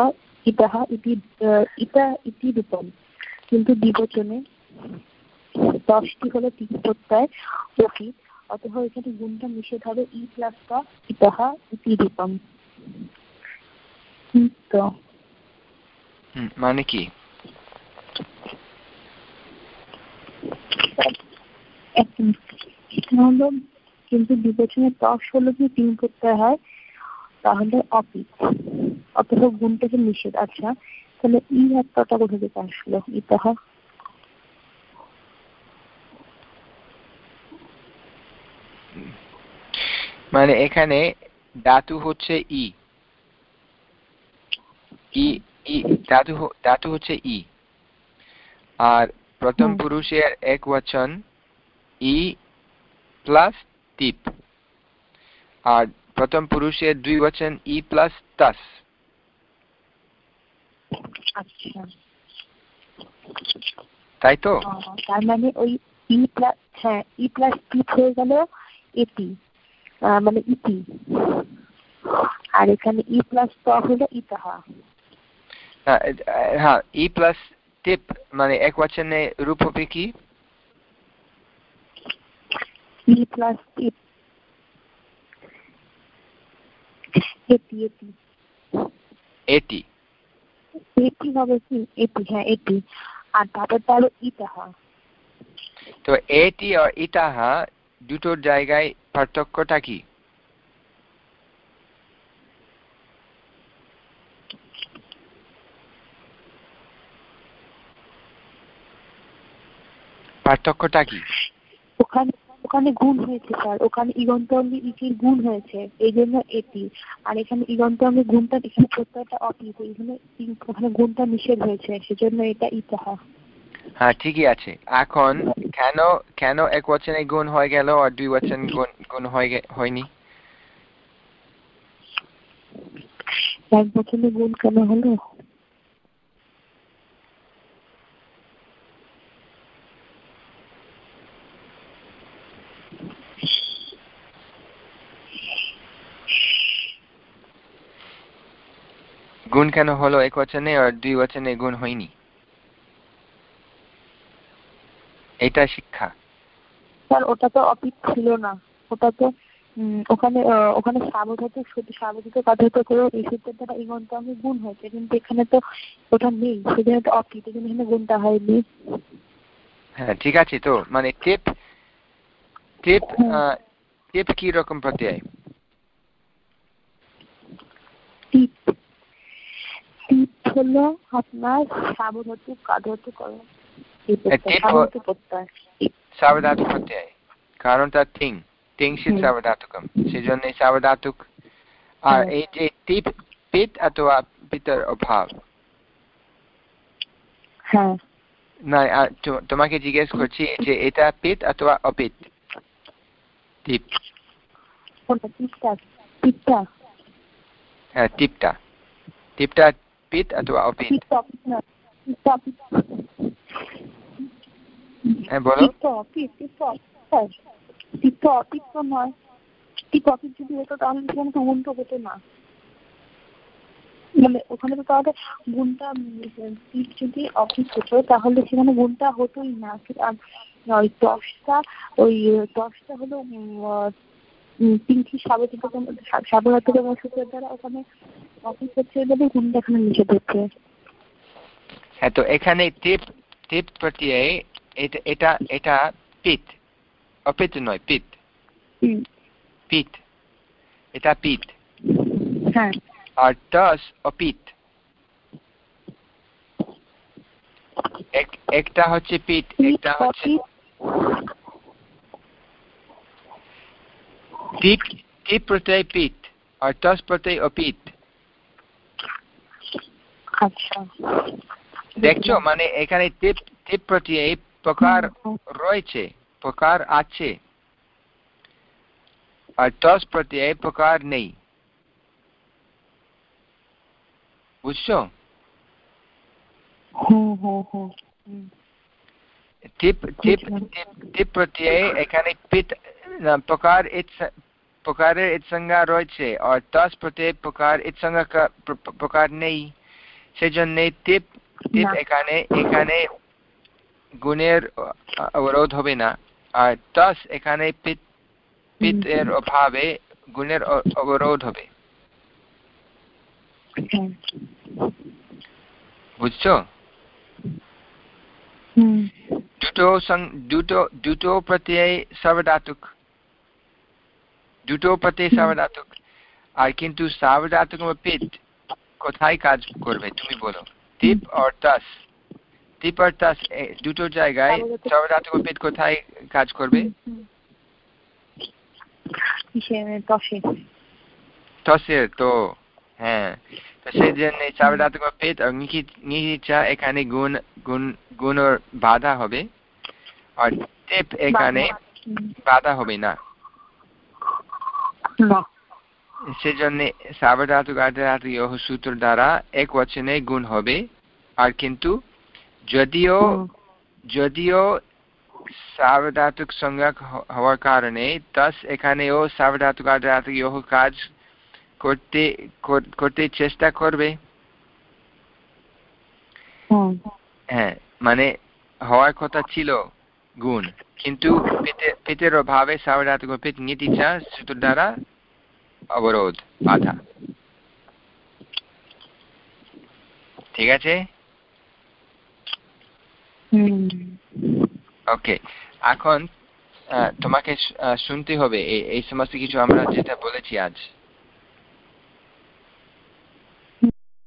ইতः ইতি ইতা ইতি রূপম কিন্তু বিবচনে দশটি হলো তিন প্রত্যয় অপিত অতঃ এখানে গুণটা নিষেধ হবে ই প্লাস ইতः ইতি রূপম তো। মানে কি? কিন্তু বিবেচনে তস হলো কি তিন প্রত্যয় হয়? তাহলে অপিত অথবা গুণটাকে নিষেধ। আচ্ছা তাহলে ই আত্মাটা কোথা থেকে আসলো? ইতাহ। মানে এখানে ধাতু হচ্ছে ই। ই ধাতু ধাতু হচ্ছে ই। আর প্রথম পুরুষের এক বচন ই প্লাস টিপ আর প্রথম পুরুষের দুই বচন ই প্লাস তাস। তাই তো? তার মানে ওই ই প্লাস হ্যাঁ ই প্লাস টিপ হয়ে গেল এটি মানে ইতি আর এখানে ই প্লাস ত হলো ইতাহা হ্যাঁ ই প্লাস টিপ মানে এক বচনে রূপ হবে কি? ই প্লাস টিপ। এটি এটি। হবে কি? এটি হ্যাঁ এটি। আর ইতাহা। তো এটি আর ইতাহা দুটোর জায়গায় পার্থক্যটা কি? পার্থক্যটা কি? ওখানে গুণ হয়েছে স্যার। ওখানে ইগন্ত অঙ্গে ইকির গুণ হয়েছে। এই জন্য এটি। আর এখানে ইগন্ত অঙ্গে গুণটা এখানে প্রত্যয়টা অপিত এই জন্য ওখানে গুণটা নিষেধ হয়েছে। সেজন্য এটা ইতাহা হ্যাঁ ঠিকই আছে। এখন কেন কেন এক বচনে গুণ হয়ে গেল আর দুই বচন গুণ গুণ হয়নি? এক বছরে গুণ কেন হলো গুণ কেন হলো? এক বচনে আর দুই বচনে গুণ হয়নি। এটা শিক্ষা। স্যার ওটা তো অপিক ছিল না। ওটা তো ওখানে ওখানে সাবধাতক শুধু সাবধাতক অধাতক করে এই সূত্রের দ্বারা এই গণটা আমি গুণ হয়েছে। কিন্তু এখানে তো ওটা নেই। সেখানে তো অপিক জন্য এখানে গুণটা হয়নি। হ্যাঁ ঠিক আছে তো। মানে টেপ টেপ টেপ কি রকম প্রত্যয়? টিপ। হলো আপনার সাবধাতক কাধাতক করে। সাবধাতুক প্রত্যয়। কারণ থিং। তিংশিত সাবধাতুকম। সেজন্য সাবধাতুক। আর এই যে টিপ পিত অথবা পিতার অভাব। হ্যাঁ। না তোমাকে জিজ্ঞেস করছি যে এটা পিত অথবা অপিত? টিপ হ্যাঁ টিপটা টিপটা পিত অথবা অপিত হ্যাঁ বলো নয় যদি হতো তাহলে সেখানে তো গুণটা হতো না মানে ওখানে তো তাহলে গুণটা যদি অফিস হতো তাহলে সেখানে গুণটা হতোই না ওই দশটা ওই দশটা হলো তিনটি স্বাভাবিক স্বাভাবিক দ্বারা ওখানে অফিস হচ্ছে গুণটা এখানে নিষেধ হচ্ছে। হ্যাঁ তো এখানে টিপ টিপ প্রত্যয় এটা এটা পিত অপিত নয় পিত পিত এটা পিত হ্যাঁ। আর টস অপিত একটা হচ্ছে পিত একটা হচ্ছে টিপ টিপ প্রত্যয় পিত আর টস প্রত্যয় অপিত আচ্ছা দেখছ মানে এখানে টিপ টিপ প্রত্যয় প্রকার রয়েছে প্রকার আছে আর টস প্রত্যয় প্রকার নেই বুঝছ টিপ টিপ টিপ প্রত্যয় এখানে পিত প্রকার প্রকারের ইৎসংজ্ঞা রয়েছে আর টস প্রত্যয় প্রকার ইৎসংজ্ঞা প্রকার নেই সেজন্য টিপ টিপ এখানে এখানে গুণের অবরোধ হবে না আর টস এখানে পিত পিত এর অভাবে গুণের অবরোধ হবে বুঝছ দুটো দুটো দুটো প্রত্যয় সাবধাতুক দুটো প্রত্যয় সাবধাতুক। আর কিন্তু সাবধাতুক পিত কোথায় কাজ করবে তুমি বলো। টিপ আর আর টাস দুটো জায়গায় সাবধাতুক। পিত কোথায় কাজ করবে? টসের তো হ্যাঁ। তো সেই জন্য সাবধাতুক পিত আর নিহিচা এখানে গুণ গুণ গুণ বাধা হবে। আর টিপ এখানে বাধা হবে না। সেজন্য সাবধাতুক সূত্র দ্বারা এক বচনে গুণ হবে। আর কিন্তু যদিও যদিও সাবধাতুক সংজ্ঞা হওয়ার কারণে তাস এখানেও সাবধাতুক আধাতুক ইহ কাজ করতে করতে চেষ্টা করবে। হ্যাঁ মানে হওয়ার কথা ছিল গুণ। কিন্তু পেটের অভাবে সাবধাতুক পেট নীতিচা সূত্র দ্বারা অবরোধ বাধা। ঠিক আছে? ওকে। এখন তোমাকে শুনতে হবে। এই সমস্ত কিছু আমরা যেটা বলেছি আজ।